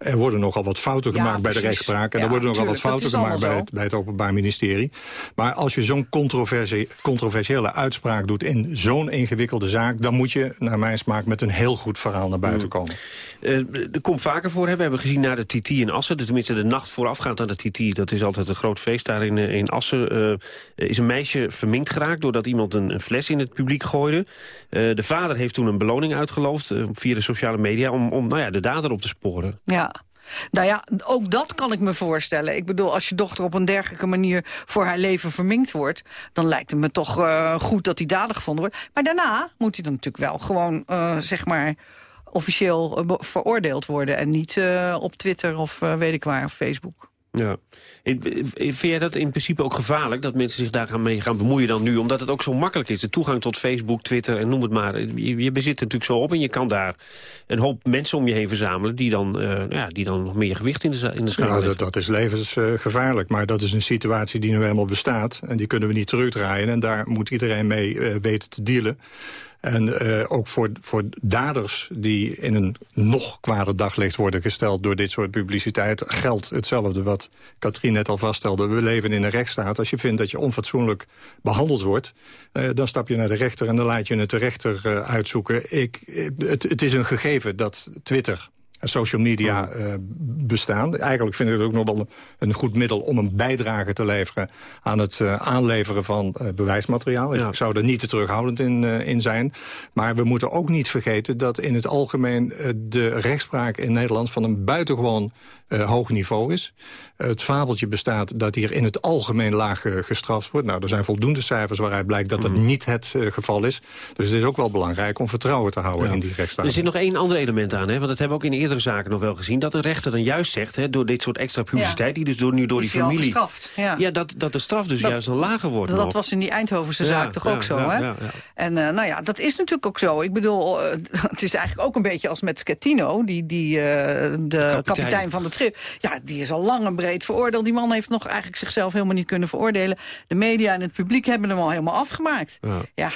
er worden nogal wat fouten gemaakt ja, bij de rechtspraak. En ja, er worden nogal wat fouten gemaakt bij het, bij het, Openbaar Ministerie. Maar als je zo'n controversiële uitspraak doet in zo'n ingewikkelde zaak... dan moet je, naar mijn smaak, met een heel goed verhaal naar buiten mm. komen. Uh, er komt vaker voor, hè? we hebben gezien naar de TT in Assen. Tenminste, de nacht voorafgaand aan de TT. Dat is altijd een groot feest daar in, in Assen. Uh, is een meisje verminkt geraakt doordat iemand een, een fles in het publiek gooide. Uh, de vader heeft toen een beloning uitgeloofd via de sociale media... om, om nou ja, de dader op te sporen. Ja. Nou ja, ook dat kan ik me voorstellen. Ik bedoel, als je dochter op een dergelijke manier voor haar leven verminkt wordt... dan lijkt het me toch uh, goed dat die dader gevonden wordt. Maar daarna moet hij dan natuurlijk wel gewoon, uh, zeg maar officieel uh, veroordeeld worden... en niet op Twitter of weet ik waar, of Facebook. Ja. Vind jij dat in principe ook gevaarlijk... dat mensen zich daar mee gaan bemoeien dan nu? Omdat het ook zo makkelijk is. De toegang tot Facebook, Twitter en noem het maar. Je, je bezit het natuurlijk zo op en je kan daar een hoop mensen om je heen verzamelen... die dan, uh, ja, die dan nog meer gewicht in de, in de schaal ja, dat, dat, is levensgevaarlijk. Maar dat is een situatie die nu helemaal bestaat. En die kunnen we niet terugdraaien. En daar moet iedereen mee uh, weten te dealen. En uh, ook voor, voor daders die in een nog kwader daglicht worden gesteld... door dit soort publiciteit geldt hetzelfde wat Katrien net al vaststelde. We leven in een rechtsstaat. Als je vindt dat je onfatsoenlijk behandeld wordt... Uh, dan stap je naar de rechter en dan laat je het de rechter uh, uitzoeken. Ik, het, het is een gegeven dat Twitter social media uh, bestaan. Eigenlijk vind ik het ook nog wel een goed middel om een bijdrage te leveren aan het uh, aanleveren van uh, bewijsmateriaal. Ja. Ik zou er niet te terughoudend in, in zijn. Maar we moeten ook niet vergeten dat in het algemeen de rechtspraak in Nederland van een buitengewoon hoog niveau is. Het fabeltje bestaat dat hier in het algemeen laag gestraft wordt. Nou, er zijn voldoende cijfers waaruit blijkt dat dat mm. niet het geval is. Dus het is ook wel belangrijk om vertrouwen te houden ja. in die rechtsstaat. Er zit nog één ander element aan, hè? want dat hebben we ook in de eerdere zaken nog wel gezien... dat een rechter dan juist zegt, hè, door dit soort extra publiciteit... Ja. die dus door, nu door die familie... Ja. ja, dat, dat de straf dus dat, juist een lager wordt. Dat nog. was in die Eindhovense zaak toch ook zo, hè? En uh, nou ja, dat is natuurlijk ook zo. Ik bedoel, uh, het is eigenlijk ook een beetje als met Schettino... die, die uh, de kapitein. kapitein van het schip. Ja, die is al lang en breed veroordeeld. Die man heeft nog eigenlijk zichzelf helemaal niet kunnen veroordelen. De media en het publiek hebben hem al helemaal afgemaakt. Ja, ja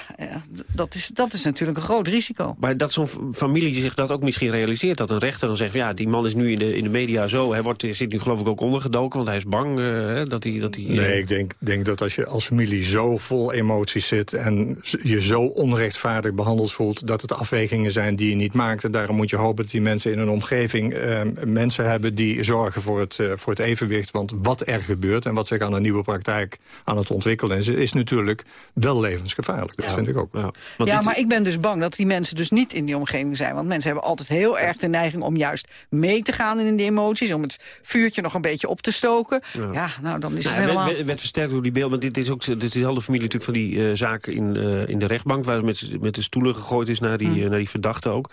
dat, is, dat is natuurlijk een groot risico. Maar dat zo'n familie zich dat ook misschien realiseert... dat een rechter dan zegt... Ja, die man is nu in de, in de media zo... hij wordt, zit nu geloof ik ook ondergedoken, want hij is bang uh, dat hij... Dat hij nee, ik denk, denk dat als je als familie zo vol emoties zit... en je zo onrechtvaardig behandeld voelt... dat het afwegingen zijn die je niet maakt. En daarom moet je hopen dat die mensen in hun omgeving... Uh, mensen hebben die zorgen voor het, uh, voor het evenwicht. Want wat er gebeurt en wat zich aan een nieuwe praktijk aan het ontwikkelen is... is natuurlijk wel levensgevaarlijk. Dat vind ik ook. Ja, ja maar ik ben dus bang dat die mensen dus niet in die omgeving zijn. Want mensen hebben altijd heel erg de neiging om juist mee te gaan in de emoties. Om het vuurtje nog een beetje op te stoken. Ja, nou dan is het nou, helemaal... werd, werd versterkt door die beelden. Want dit is ook dit is dezelfde familie natuurlijk van die uh, zaken in, uh, in de rechtbank. Waar met, met de stoelen gegooid is naar die, uh, naar die verdachte ook.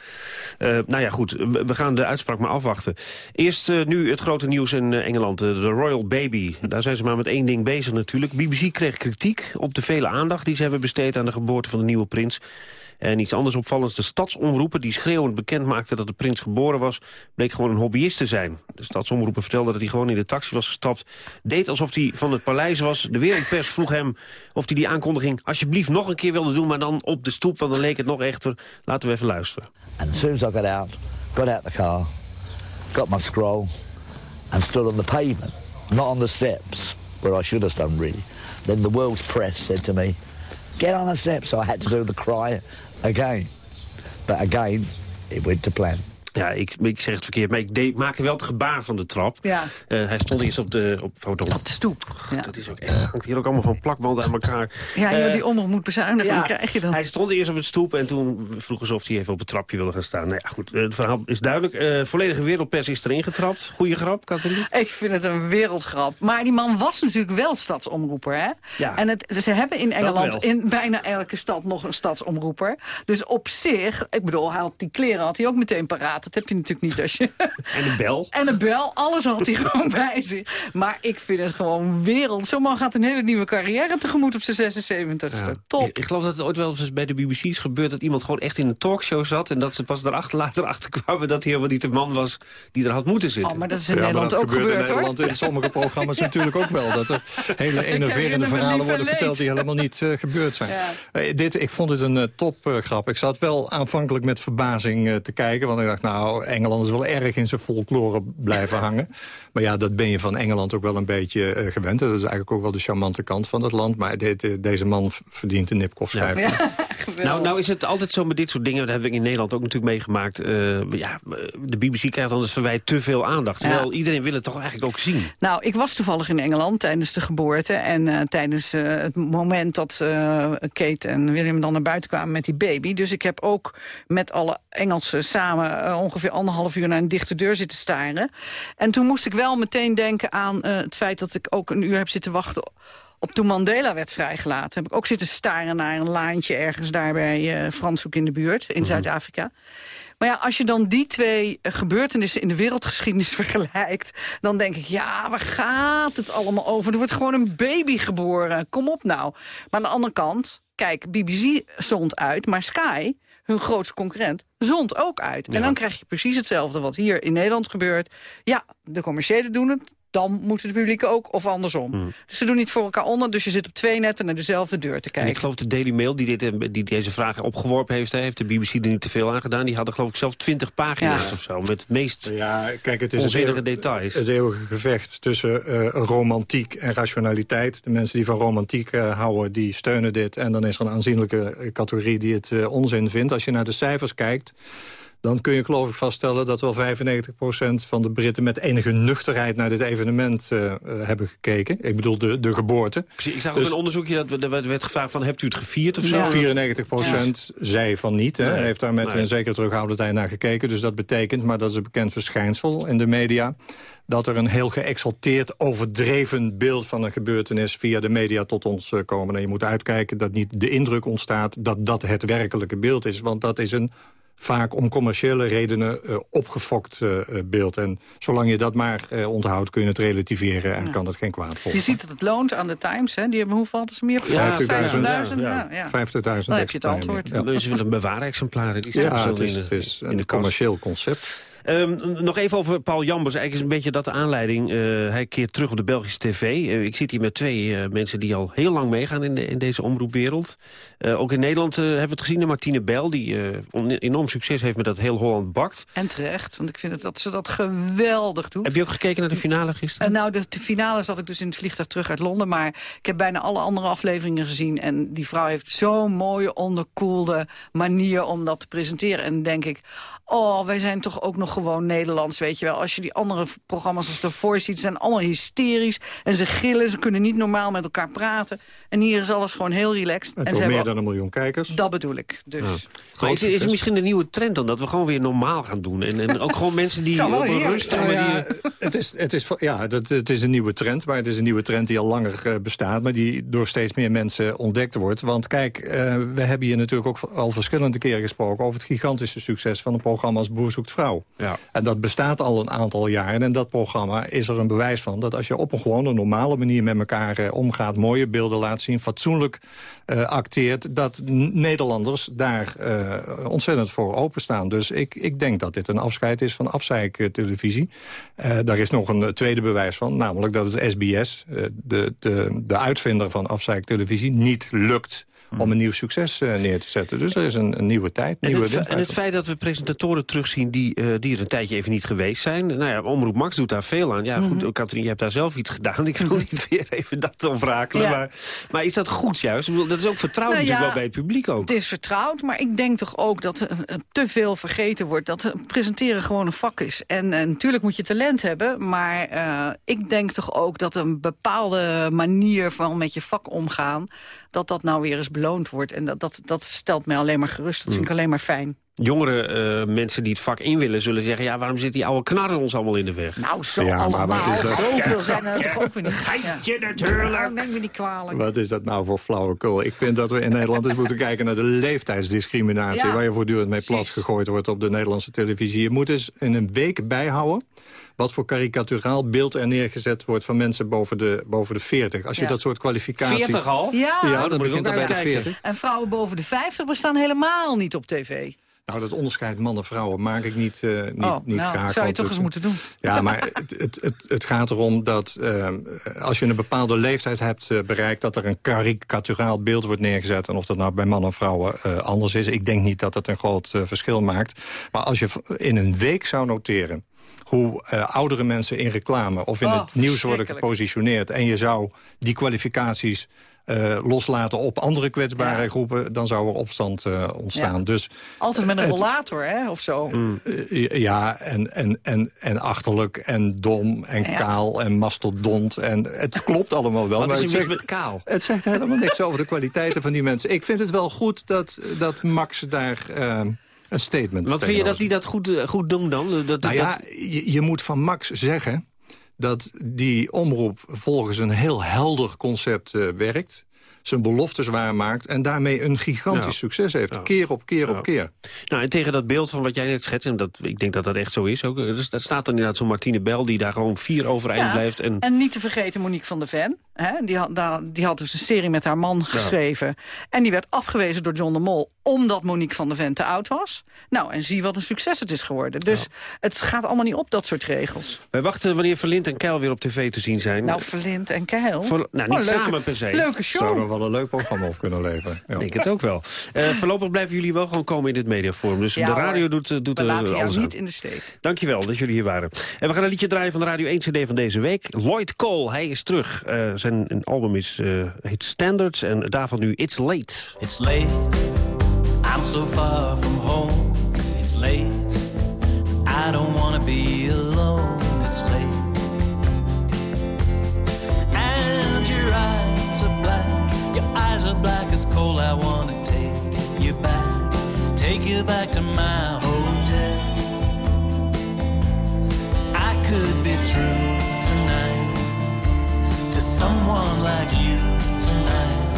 nou ja, goed. We, we, gaan de uitspraak maar afwachten. Eerst nu het grote nieuws in Engeland. de Royal Baby. Daar zijn ze maar met één ding bezig natuurlijk. BBC kreeg kritiek op de vele aandacht die ze hebben besteed aan de geboorte van de nieuwe prins. En iets anders opvallends, de stadsomroepen die schreeuwend bekend maakten dat de prins geboren was, bleek gewoon een hobbyist te zijn. De stadsomroepen vertelden dat hij gewoon in de taxi was gestapt, deed alsof hij van het paleis was. De wereldpers vroeg hem of hij die aankondiging alsjeblieft nog een keer wilde doen, maar dan op de stoep, want dan leek het nog echter. Laten we even luisteren. As soon as I got out, got out the car, got my scroll and stood on the pavement, not on the steps, where I should have done really. Then the world's press said to me, get on the steps. So I had to do the cry again. But again, it went to plan. Ja, ik, ik zeg het verkeerd, maar ik deed, maakte wel het gebaar van de trap. Ja. Uh, hij stond eerst op de... Op, op de stoep. Ja. Dat is ook echt... hangt hier ook allemaal van plakbanden aan elkaar. Ja, uh, die omroep moet bezuinigen, ja, krijg je dan. Hij stond eerst op het stoep en toen vroegen ze of hij even op het trapje wilde gaan staan. Nou ja, goed, uh, het verhaal is duidelijk. Uh, volledige wereldpers is erin getrapt. Goeie grap, Kathleen? Ik vind het een wereldgrap. Maar die man was natuurlijk wel stadsomroeper, hè? Ja. En het, ze hebben in Engeland in bijna elke stad nog een stadsomroeper. Dus op zich, ik bedoel, hij had die kleren had hij ook meteen paraat. Dat heb je natuurlijk niet en een bel. En een bel, alles had hij gewoon bij zich. Maar ik vind het gewoon wereld. Zo'n man gaat een hele nieuwe carrière tegemoet op zijn 76ste. Top. Ik, ik, geloof dat het ooit wel eens bij de BBC is gebeurd... dat iemand gewoon echt in een talkshow zat... en dat ze pas daarachter, later achter kwamen... dat hij helemaal niet de man was die er had moeten zitten. Oh, maar dat is in Nederland ook gebeurd, in Nederland hoor. in sommige programma's natuurlijk ook wel. Dat er hele enerverende verhalen worden verteld... die helemaal niet uh, gebeurd zijn. Ja. Uh, dit, ik vond het een uh, topgrap. ik zat wel aanvankelijk met verbazing te kijken... want ik dacht, nou, Engeland is wel erg in zijn folklore blijven hangen. Maar ja, dat ben je van Engeland ook wel een beetje uh, gewend. Dat is eigenlijk ook wel de charmante kant van het land. Maar de, de, deze man verdient een nipkoffschijf. Ja. nou, nou is het altijd zo met dit soort dingen. Dat heb ik in Nederland ook natuurlijk meegemaakt. Uh, ja, de BBC krijgt het verwijt te veel aandacht. Terwijl iedereen wil het toch eigenlijk ook zien. Nou, ik was toevallig in Engeland tijdens de geboorte. En uh, tijdens het moment dat Kate en William dan naar buiten kwamen met die baby. Dus ik heb ook met alle Engelsen samen ongeveer anderhalf uur naar een dichte deur zitten staren. En toen moest ik wel meteen denken aan uh, het feit dat ik ook een uur heb zitten wachten op toen Mandela werd vrijgelaten. Heb ik ook zitten staren naar een laantje ergens daar bij uh, Franshoek in de buurt, in mm Zuid-Afrika. Maar ja, als je dan die twee uh, gebeurtenissen in de wereldgeschiedenis vergelijkt... dan denk ik, ja, waar gaat het allemaal over? Er wordt gewoon een baby geboren. Kom op nou. Maar aan de andere kant, kijk, BBC stond uit, maar Sky hun grootste concurrent, zond ook uit. En dan krijg je precies hetzelfde wat hier in Nederland gebeurt. Ja, de commerciële doen het, dan moeten de publieke ook, of andersom. Hmm. Dus ze doen niet voor elkaar onder, dus je zit op twee netten naar dezelfde deur te kijken. En ik geloof de Daily Mail, die, dit, die deze vraag opgeworpen heeft... heeft de BBC er niet te veel aan gedaan. Die hadden geloof ik zelf twintig pagina's of zo, met het meest ja, kijk, het is onzinnige het details. Het eeuwige gevecht tussen uh, romantiek en rationaliteit. De mensen die van romantiek uh, houden, die steunen dit. En dan is er een aanzienlijke categorie die het uh, onzin vindt. Als je naar de cijfers kijkt dan kun je geloof ik vaststellen dat wel 95% van de Britten... met enige nuchterheid naar dit evenement uh, hebben gekeken. Ik bedoel de, de geboorte. Precies, ik zag dus, ook een onderzoekje dat er werd gevraagd van... hebt u het gevierd of zo? Ja. 94% ja. zei van niet. Hè. Nee, heeft daar met nee. een zekere terughoudendheid naar gekeken. Dus dat betekent, maar dat is een bekend verschijnsel in de media dat er een heel geëxalteerd, overdreven beeld van een gebeurtenis via de media tot ons komen. En je moet uitkijken dat niet de indruk ontstaat dat dat het werkelijke beeld is. Want dat is een vaak om commerciële redenen uh, opgefokt uh, beeld. En zolang je dat maar uh, onthoudt, kun je het relativeren en ja. kan het geen kwaad volgen. Je ziet dat het loont aan de Times, hè? Die hebben hoeveel hadden ze meer? 50.000. Ja, 50.000, ja. ja. 50.000 Dan heb je het antwoord. Ja. Ze willen bewaren exemplaren. Die ja, het is, het is een commercieel concept. Ehm, nog even over Paul Jambers. Eigenlijk is een beetje dat de aanleiding. Uh, hij keert terug op de Belgische tv. Uh, ik zit hier met twee uh, mensen die al heel lang meegaan in, de, in deze omroepwereld. Ook in Nederland hebben we het gezien. Martine Bel, die enorm succes heeft met dat heel Holland bakt. En terecht, want ik vind het, dat ze dat geweldig doet. Heb je ook gekeken naar de finale gisteren? nou, de, de, finale zat ik dus in het vliegtuig terug uit Londen. Maar ik heb bijna alle andere afleveringen gezien. En die vrouw heeft zo'n mooie, onderkoelde manier om dat te presenteren. En denk ik, oh, wij zijn toch ook nog gewoon Nederlands, weet je wel. Als je die andere programma's als Voice ziet, zijn allemaal hysterisch. En ze gillen, ze kunnen niet normaal met elkaar praten. En hier is alles gewoon heel relaxed. En, en ze meer dan een miljoen kijkers. Dat bedoel ik. Dus. Maar is, is het misschien de nieuwe trend dan? Dat we gewoon weer normaal gaan doen? En, en ook gewoon mensen die op een rustige manier... het, is, het, is, ja, het, het is een nieuwe trend, maar het is een nieuwe trend die al langer uh, bestaat... maar die door steeds meer mensen ontdekt wordt. Want kijk, uh, we hebben hier natuurlijk ook al verschillende keren gesproken... over het gigantische succes van een programma als Boer zoekt vrouw. Ja. En dat bestaat al een aantal jaren. En dat programma is er een bewijs van... dat als je op een gewone normale manier met elkaar uh, omgaat... mooie beelden laat zien, fatsoenlijk uh, dat Nederlanders daar uh, ontzettend voor openstaan. Dus ik, ik denk dat dit een afscheid is van afzeiktelevisie. Uh, daar is nog een tweede bewijs van, namelijk dat het SBS... de, de, de uitvinder van afzeiktelevisie niet lukt om een nieuw succes uh, neer te zetten. Dus er is een, een nieuwe tijd, en nieuwe het, En het feit dat we presentatoren terugzien die, uh, die er een tijdje even niet geweest zijn. Nou ja, Omroep Max doet daar veel aan. Ja, goed, mm -hmm. Katrien, je hebt daar zelf iets gedaan. Ik wil niet weer even dat omvrakelen. Ja. Maar, maar is dat goed juist? Ik bedoel, dat is ook vertrouwd nou, natuurlijk ja, wel bij het publiek ook. Het is vertrouwd, maar ik denk toch ook dat uh, te veel vergeten wordt. Dat presenteren gewoon een vak is. En natuurlijk moet je talent hebben, maar ik denk toch ook dat een bepaalde manier van met je vak omgaan dat dat nou weer eens beloond wordt. En dat, dat, dat stelt mij alleen maar gerust. Dat vind ik alleen maar fijn. Jongere uh, mensen die het vak in willen zullen zeggen... ja, waarom zit die oude knarren ons allemaal in de weg? Nou, zo ja, allemaal. Maar Zoveel zijn er toch ook weer niet. Geitje natuurlijk. Nou, neem me niet kwalijk. Wat is dat nou voor flauwekul? Ik vind dat we in Nederland eens moeten kijken naar de leeftijdsdiscriminatie... Ja. waar je voortdurend mee plat gegooid wordt op de Nederlandse televisie. Je moet eens in een week bijhouden wat voor karikaturaal beeld er neergezet wordt... van mensen boven de, boven de 40. Als je Ja. dat soort kwalificaties... 40 al? Ja. Ja, dan begint dat bij de 40. En vrouwen boven de 50 bestaan helemaal niet op tv. Nou, dat onderscheid mannen-vrouwen maak ik niet, eh, niet, Oh, niet nou, graag. zou je toch het- eens moeten doen. Ja, maar het, het, het, het gaat erom dat eh, als je een bepaalde leeftijd hebt eh, bereikt... dat er een karikaturaal beeld wordt neergezet. En of dat nou bij mannen en vrouwen eh, anders is. Ik denk niet dat dat een groot verschil maakt. Maar als je in een week zou noteren hoe eh, oudere mensen in reclame of in Oh, het nieuws worden gepositioneerd... en je zou die kwalificaties eh, loslaten op andere kwetsbare groepen... dan zou er opstand eh, ontstaan. Ja. Dus Altijd met een het- rollator, hè, of zo. eh, Ja, en, en, en, en achterlijk en dom en Ja. kaal en mastodont. En het klopt allemaal wel. Wat maar is het zegt, met kaal? het zegt helemaal niks over de kwaliteiten van die mensen. Ik vind het wel goed dat, dat Max daar eh, een statement Wat vind je dat die dat goed, eh, goed doen dan? Dat, dat, nou ja, je, je moet van Max zeggen dat die omroep volgens een heel helder concept eh, werkt. Zijn beloftes waarmaakt en daarmee een gigantisch Ja. succes heeft. Ja. Keer op keer Ja. op keer. Nou, en tegen dat beeld van wat jij net schetst, en dat, ik denk dat dat echt zo is ook. eh, Dus daar staat dan inderdaad zo'n Martine Bel die daar gewoon vier overeind Ja, blijft. En, En niet te vergeten Monique van der Ven. Hè? Die, had, die had dus een serie met haar man geschreven. En die werd afgewezen door John de Mol... omdat Monique van der Ven te oud was. Nou, en zie wat een succes het is geworden. Dus het gaat allemaal niet op, dat soort regels. wij wachten wanneer Verlind en Keil weer op tv te zien zijn. Nou, Verlind en Keil. Voor- nou, Oh, niet leuke- samen per se. Leuke show. Wel een leuk programma op kunnen leveren. Ja. Ik denk het ook wel. Eh, voorlopig blijven jullie wel gewoon komen in dit mediaforum. Dus Ja, de radio hoor. doet, eh, doet We er laten jou alles niet aan. in de steek. Dankjewel dat jullie hier waren. En we gaan een liedje draaien van de Radio 1 CD van deze week. Lloyd Cole, hij is terug. Eh, zijn een album is, eh, heet Standards en daarvan nu It's Late. It's late, I'm so far from home. It's late, I don't wanna be alone. Coal. I wanna take you back, take you back to my hotel. I could be true tonight to someone like you tonight.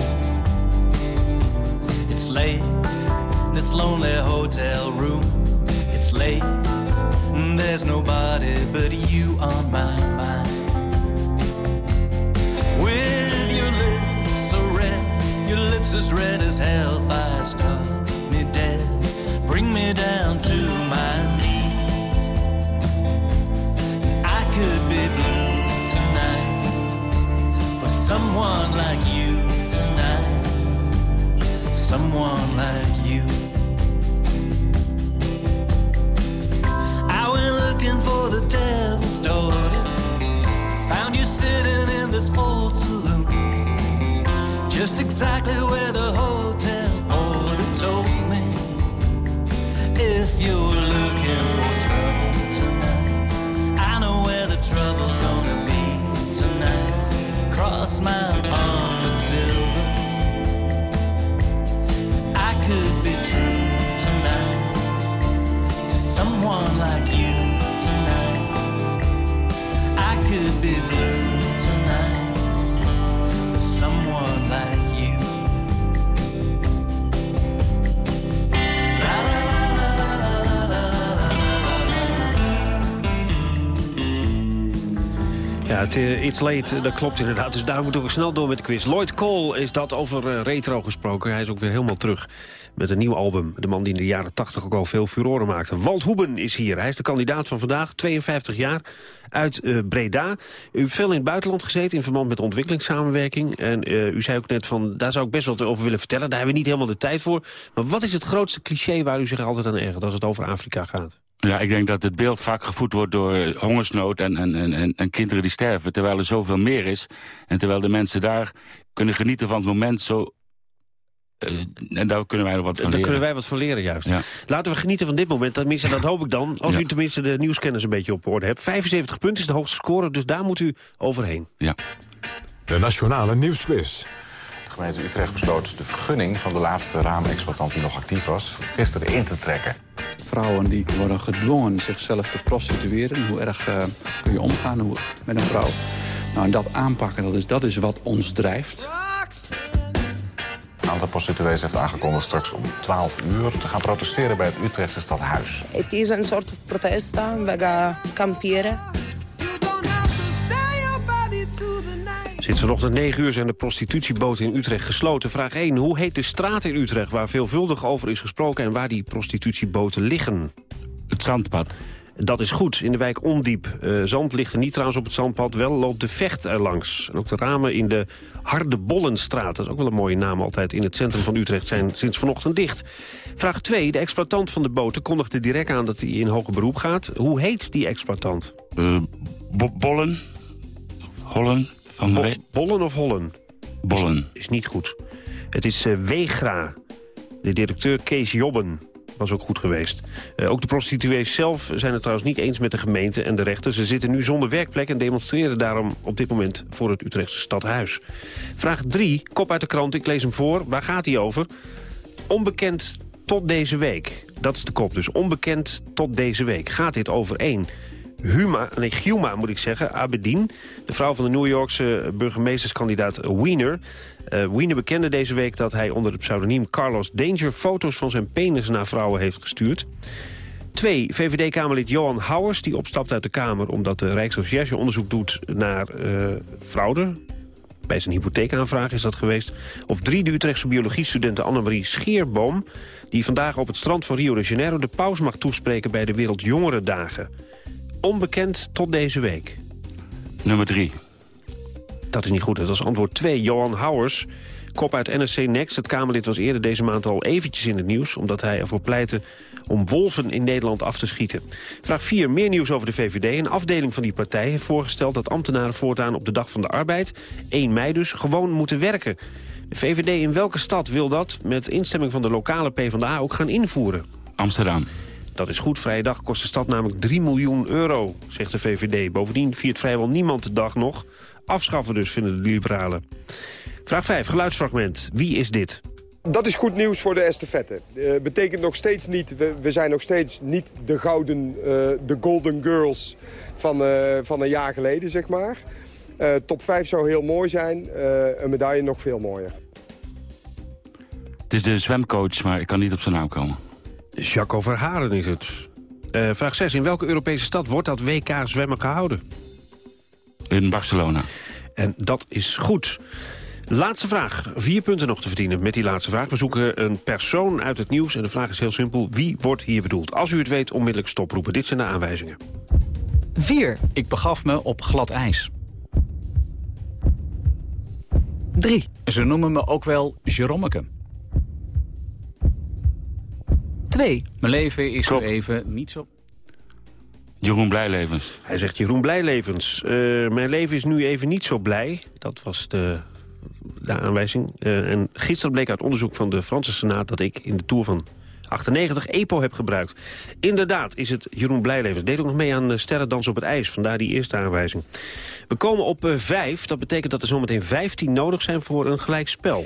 It's late, this lonely hotel room. It's late, and there's nobody but you on my mind. Your lips as red as hellfire stop me dead. Bring me down to my knees. I could be blue tonight for someone like you tonight. Someone like you. Exactly where the het, eh, It's Late, eh, dat klopt inderdaad. Dus daar moeten we snel door met de quiz. Lloyd Cole is dat over eh, retro gesproken. Hij is ook weer helemaal terug met een nieuw album. De man die in de jaren 80 ook al veel furoren maakte. Walt Hoeben is hier. Hij is de kandidaat van vandaag, 52 jaar, uit Breda. U heeft veel in het buitenland gezeten in verband met ontwikkelingssamenwerking. En u zei ook net van, daar zou ik best wat over willen vertellen. Daar hebben we niet helemaal de tijd voor. Maar wat is het grootste cliché waar u zich altijd aan ergert als het over Afrika gaat? Ja, ik denk dat het beeld vaak gevoed wordt door hongersnood en, en, en, en kinderen die sterven. Terwijl er zoveel meer is. En terwijl de mensen daar kunnen genieten van het moment zo... eh, en daar kunnen wij nog wat van Daar leren. kunnen wij wat van leren juist. Ja. Laten we genieten van dit moment. Tenminste, dat hoop ik dan. Als Ja. u tenminste de nieuwskennis een beetje op orde hebt. 75 punten is de hoogste score, dus daar moet u overheen. Ja. De Nationale Nieuwsquiz. De gemeente Utrecht besloot de vergunning van de laatste raamexploitant die nog actief was... gisteren in te trekken. Vrouwen die worden gedwongen zichzelf te prostitueren. Hoe erg eh, kun je omgaan hoe, met een vrouw? Nou, en dat aanpakken, dat is, dat is wat ons drijft. Een aantal prostituees heeft aangekondigd straks om 12 uur... te gaan protesteren bij het Utrechtse stadhuis. Het is een soort protest. We gaan kamperen. Sinds vanochtend 9 uur zijn de prostitutieboten in Utrecht gesloten. Vraag 1. Hoe heet de straat in Utrecht waar veelvuldig over is gesproken... en waar die prostitutieboten liggen? Het zandpad. Dat is goed, in de wijk Ondiep. Eh, zand ligt er niet trouwens op het zandpad, wel loopt de vecht er langs. En ook de ramen in de Harde Bollenstraat, dat is ook wel een mooie naam altijd... in het centrum van Utrecht zijn sinds vanochtend dicht. Vraag 2. De exploitant van de boten kondigde direct aan dat hij in hoger beroep gaat. Hoe heet die exploitant? Eh, bo- bollen. Hollen. Van Bo- We- Bollen of Hollen? Bollen. Is niet goed. Het is eh, Wegra. De directeur Kees Jobben was ook goed geweest. Eh, ook de prostituees zelf zijn het trouwens niet eens met de gemeente en de rechter. Ze zitten nu zonder werkplek en demonstreren daarom op dit moment voor het Utrechtse stadhuis. Vraag 3, kop uit de krant, ik lees hem voor. Waar gaat hij over? Onbekend tot deze week. Dat is de kop dus. Onbekend tot deze week. Gaat dit over één? Huma, nee, Huma moet ik zeggen, Abedin. De vrouw van de New Yorkse burgemeesterskandidaat Wiener. Eh Wiener bekende deze week dat hij onder het pseudoniem Carlos Danger... foto's van zijn penis naar vrouwen heeft gestuurd. Twee, VVD-Kamerlid Johan Houwers, die opstapt uit de Kamer... omdat de Rijksrecherche onderzoek doet naar eh, fraude. Bij zijn hypotheekaanvraag is dat geweest. Of drie, de Utrechtse biologiestudente Annemarie Scheerboom... die vandaag op het strand van Rio de Janeiro de paus mag toespreken... bij de Wereldjongerendagen. Onbekend tot deze week. Nummer drie. Dat is niet goed. Dat was antwoord 2. Johan Houwers, kop uit NRC Next. Het Kamerlid was eerder deze maand al eventjes in het nieuws... omdat hij ervoor pleitte om wolven in Nederland af te schieten. Vraag 4. Meer nieuws over de VVD. Een afdeling van die partij heeft voorgesteld dat ambtenaren voortaan op de dag van de arbeid... 1 mei dus, gewoon moeten werken. De VVD in welke stad wil dat met instemming van de lokale PvdA ook gaan invoeren? Amsterdam. Dat is goed. Vrije dag kost de stad namelijk 3 miljoen euro, zegt de VVD. Bovendien viert vrijwel niemand de dag nog. Afschaffen dus, vinden de liberalen. Vraag 5, geluidsfragment. Wie is dit? Dat is goed nieuws voor de estafette. Eh betekent nog steeds niet, we, we zijn nog steeds niet de gouden, eh, de golden girls van, eh, van een jaar geleden, zeg maar. Eh, top 5 zou heel mooi zijn, eh, een medaille nog veel mooier. Het is de zwemcoach, maar ik kan niet op zijn naam komen. Jaco Verharen is het. Eh, vraag 6, in welke Europese stad wordt dat WK zwemmen gehouden? In Barcelona. En dat is goed. Laatste vraag. Vier punten nog te verdienen met die laatste vraag. We zoeken een persoon uit het nieuws en de vraag is heel simpel. Wie wordt hier bedoeld? Als u het weet, onmiddellijk stoproepen. Dit zijn de aanwijzingen. 4. Ik begaf me op glad ijs. 3. Ze noemen me ook wel Jeromeke. 2. Mijn leven is zo even niet zo... Jeroen Blijlevens. Hij zegt Jeroen Blijlevens. Uh, mijn leven is nu even niet zo blij. Dat was de, de aanwijzing. Uh, en gisteren bleek uit onderzoek van de Franse Senaat... dat ik in de Tour van 98 EPO heb gebruikt. Inderdaad is het Jeroen Blijlevens. Deed ook nog mee aan uh, Sterrendans op het ijs. Vandaar die eerste aanwijzing. We komen op 5. Dat betekent dat er zometeen 15 nodig zijn voor een gelijkspel.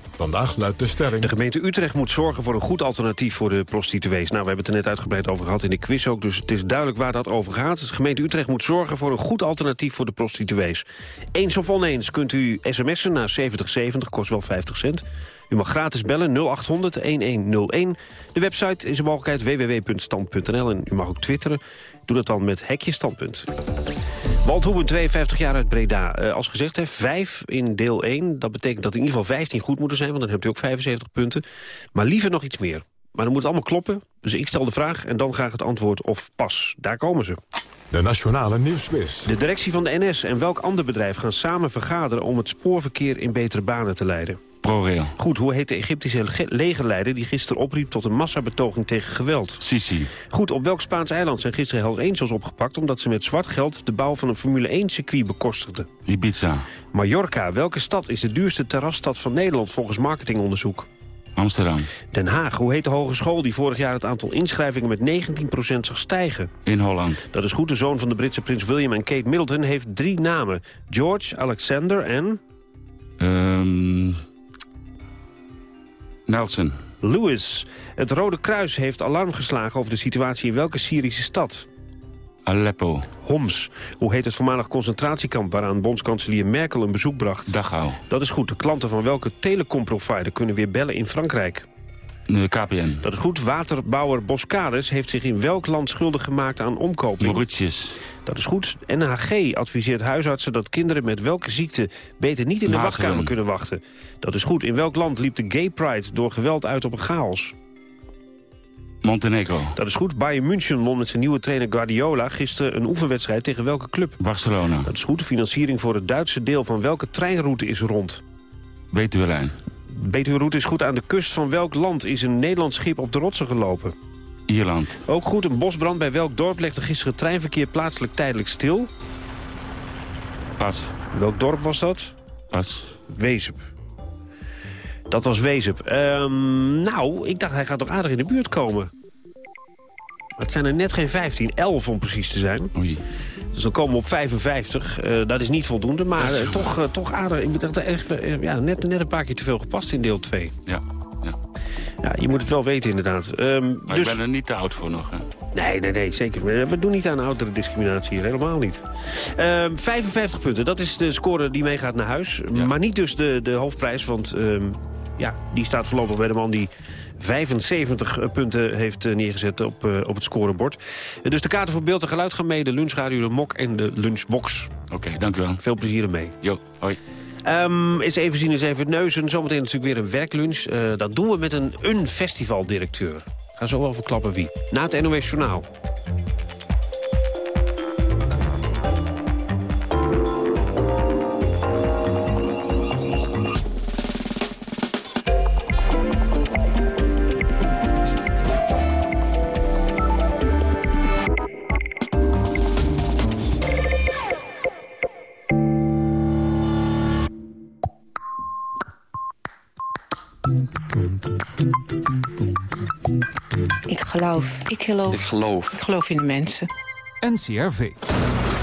Vandaag luidt de stelling... De gemeente Utrecht moet zorgen voor een goed alternatief voor de prostituees. Nou, we hebben het er net uitgebreid over gehad in de quiz ook... dus het is duidelijk waar dat over gaat. De gemeente Utrecht moet zorgen voor een goed alternatief voor de prostituees. Eens of oneens kunt u sms'en naar 7070, kost wel 50 cent. U mag gratis bellen 0800 1101. De website is een mogelijkheid www.stand.nl en u mag ook twitteren. Doe dat dan met hekje standpunt. Walt Hoeven, 52 jaar uit Breda. Uh, als gezegd, hè, 5 in deel 1. Dat betekent dat in ieder geval 15 goed moeten zijn... want dan hebt u ook 75 punten. Maar liever nog iets meer. Maar dan moet het allemaal kloppen. Dus ik stel de vraag en dan graag het antwoord of pas. Daar komen ze. De Nationale Nieuwsquiz. De directie van de NS en welk ander bedrijf gaan samen vergaderen... om het spoorverkeer in betere banen te leiden? ProRail. Goed, hoe heet de Egyptische legerleider die gisteren opriep tot een massabetoging tegen geweld? Sisi. Goed, op welk Spaans eiland zijn gisteren Hells Angels opgepakt... omdat ze met zwart geld de bouw van een Formule 1-circuit bekostigden? Ibiza. Mallorca. Welke stad is de duurste terrasstad van Nederland volgens marketingonderzoek? Amsterdam. Den Haag. Hoe heet de hogeschool die vorig jaar het aantal inschrijvingen met 19% zag stijgen? In Holland. Dat is goed. De zoon van de Britse prins William en Kate Middleton heeft drie namen. George, Alexander en... Um... Nelson. Lewis. Het Rode Kruis heeft alarm geslagen over de situatie in welke Syrische stad? Aleppo. Homs. Hoe heet het voormalig concentratiekamp waaraan bondskanselier Merkel een bezoek bracht? Dachau. Dat is goed. De klanten van welke telecomprovider kunnen weer bellen in Frankrijk? De KPN. Dat is goed. Waterbouwer Boscades heeft zich in welk land schuldig gemaakt aan omkoping? Mauritius. Dat is goed. NHG adviseert huisartsen dat kinderen met welke ziekte beter niet in de wachtkamer kunnen wachten. Dat is goed. In welk land liep de Gay Pride door geweld uit op een chaos? Montenegro. Dat is goed. Bayern München won met zijn nieuwe trainer Guardiola gisteren een oefenwedstrijd tegen welke club? Barcelona. Dat is goed. De financiering voor het Duitse deel van welke treinroute is rond? Betuwe-lijn. Betuwe-route is goed. Aan de kust van welk land is een Nederlands schip op de rotsen gelopen? Ierland. Ook goed. Een bosbrand bij welk dorp legde gisteren treinverkeer plaatselijk tijdelijk stil? Pas. Welk dorp was dat? Pas. Wezep. Dat was Wezep. Um, nou, ik dacht hij gaat toch aardig in de buurt komen. Het zijn er net geen 15, 11 om precies te zijn. Oei. Dus dan komen we op 55. Uh, dat is niet voldoende, maar uh, toch, uh, toch aardig. Ik dacht echt, ja, net, net een paar keer te veel gepast in deel 2. Ja. ja. Ja, je moet het wel weten inderdaad. Um, maar dus... ik ben er niet te oud voor nog, hè? Nee, nee, nee, zeker. We doen niet aan oudere discriminatie hier, helemaal niet. Um, 55 punten, dat is de score die meegaat naar huis. Ja. Maar niet dus de, de hoofdprijs, want um, ja, die staat voorlopig bij de man die 75 punten heeft neergezet op, uh, op het scorebord. Uh, dus de kaarten voor beeld en geluid gaan mee, de lunchradio, de mok en de lunchbox. Oké, okay, dank u wel. Veel plezier ermee. Jo, hoi. Um, eens even zien, eens even neuzen. Zometeen natuurlijk weer een werklunch. Uh, dat doen we met een, een festivaldirecteur. Ga zo wel verklappen wie. Na het NOS Journaal. Geloof. Ik geloof. Ik geloof. Ik geloof in de mensen. NCRV.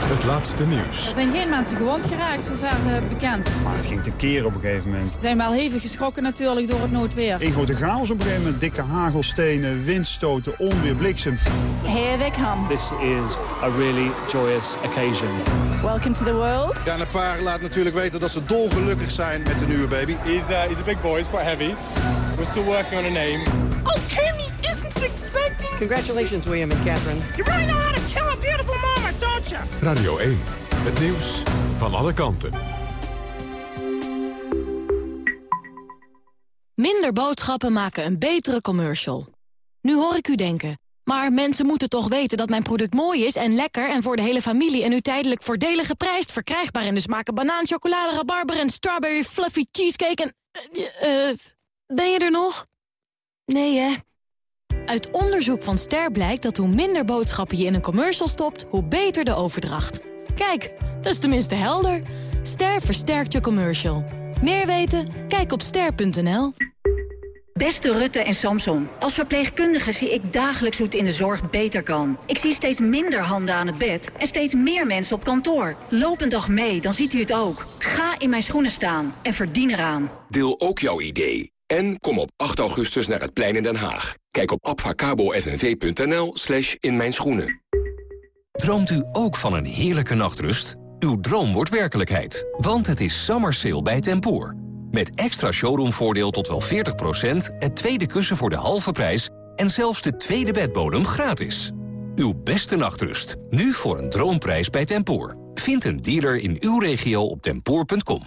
Het laatste nieuws. Er zijn geen mensen gewond geraakt, zover uh, bekend. Maar het ging tekeer op een gegeven moment. Ze zijn wel hevig geschrokken natuurlijk door het noodweer. Een grote chaos op een gegeven moment. Dikke hagelstenen, windstoten, onweer, bliksem. Here they come. This is a really joyous occasion. Welcome to the world. Ja, en een paar laat natuurlijk weten dat ze dolgelukkig zijn met de nieuwe baby. He's, uh, he's a big boy, he's quite heavy. We're still working on a name. Oh, Cammy, isn't it exciting? Congratulations, William and Catherine. You really know how to kill a beautiful mama, don't you? Radio 1. Het nieuws van alle kanten. Minder boodschappen maken een betere commercial. Nu hoor ik u denken, maar mensen moeten toch weten dat mijn product mooi is en lekker... en voor de hele familie en u tijdelijk voordelig geprijsd... verkrijgbaar in de smaken banaan, chocolade, rabarber en strawberry fluffy cheesecake en... Uh, ben je er nog? Nee, hè? Uit onderzoek van Ster blijkt dat hoe minder boodschappen je in een commercial stopt... hoe beter de overdracht. Kijk, dat is tenminste helder. Ster versterkt je commercial. Meer weten? Kijk op ster.nl. Beste Rutte en Samson, als verpleegkundige zie ik dagelijks hoe het in de zorg beter kan. Ik zie steeds minder handen aan het bed en steeds meer mensen op kantoor. Loop een dag mee, dan ziet u het ook. Ga in mijn schoenen staan en verdien eraan. Deel ook jouw idee. En kom op 8 augustus naar het plein in Den Haag. Kijk op abfacabo.nv.nl slash in mijn schoenen. Droomt u ook van een heerlijke nachtrust? Uw droom wordt werkelijkheid, want het is summer sale bij Tempoor. Met extra showroomvoordeel tot wel 40%, het tweede kussen voor de halve prijs... en zelfs de tweede bedbodem gratis. Uw beste nachtrust, nu voor een droomprijs bij Tempoor. Vind een dealer in uw regio op tempoor.com.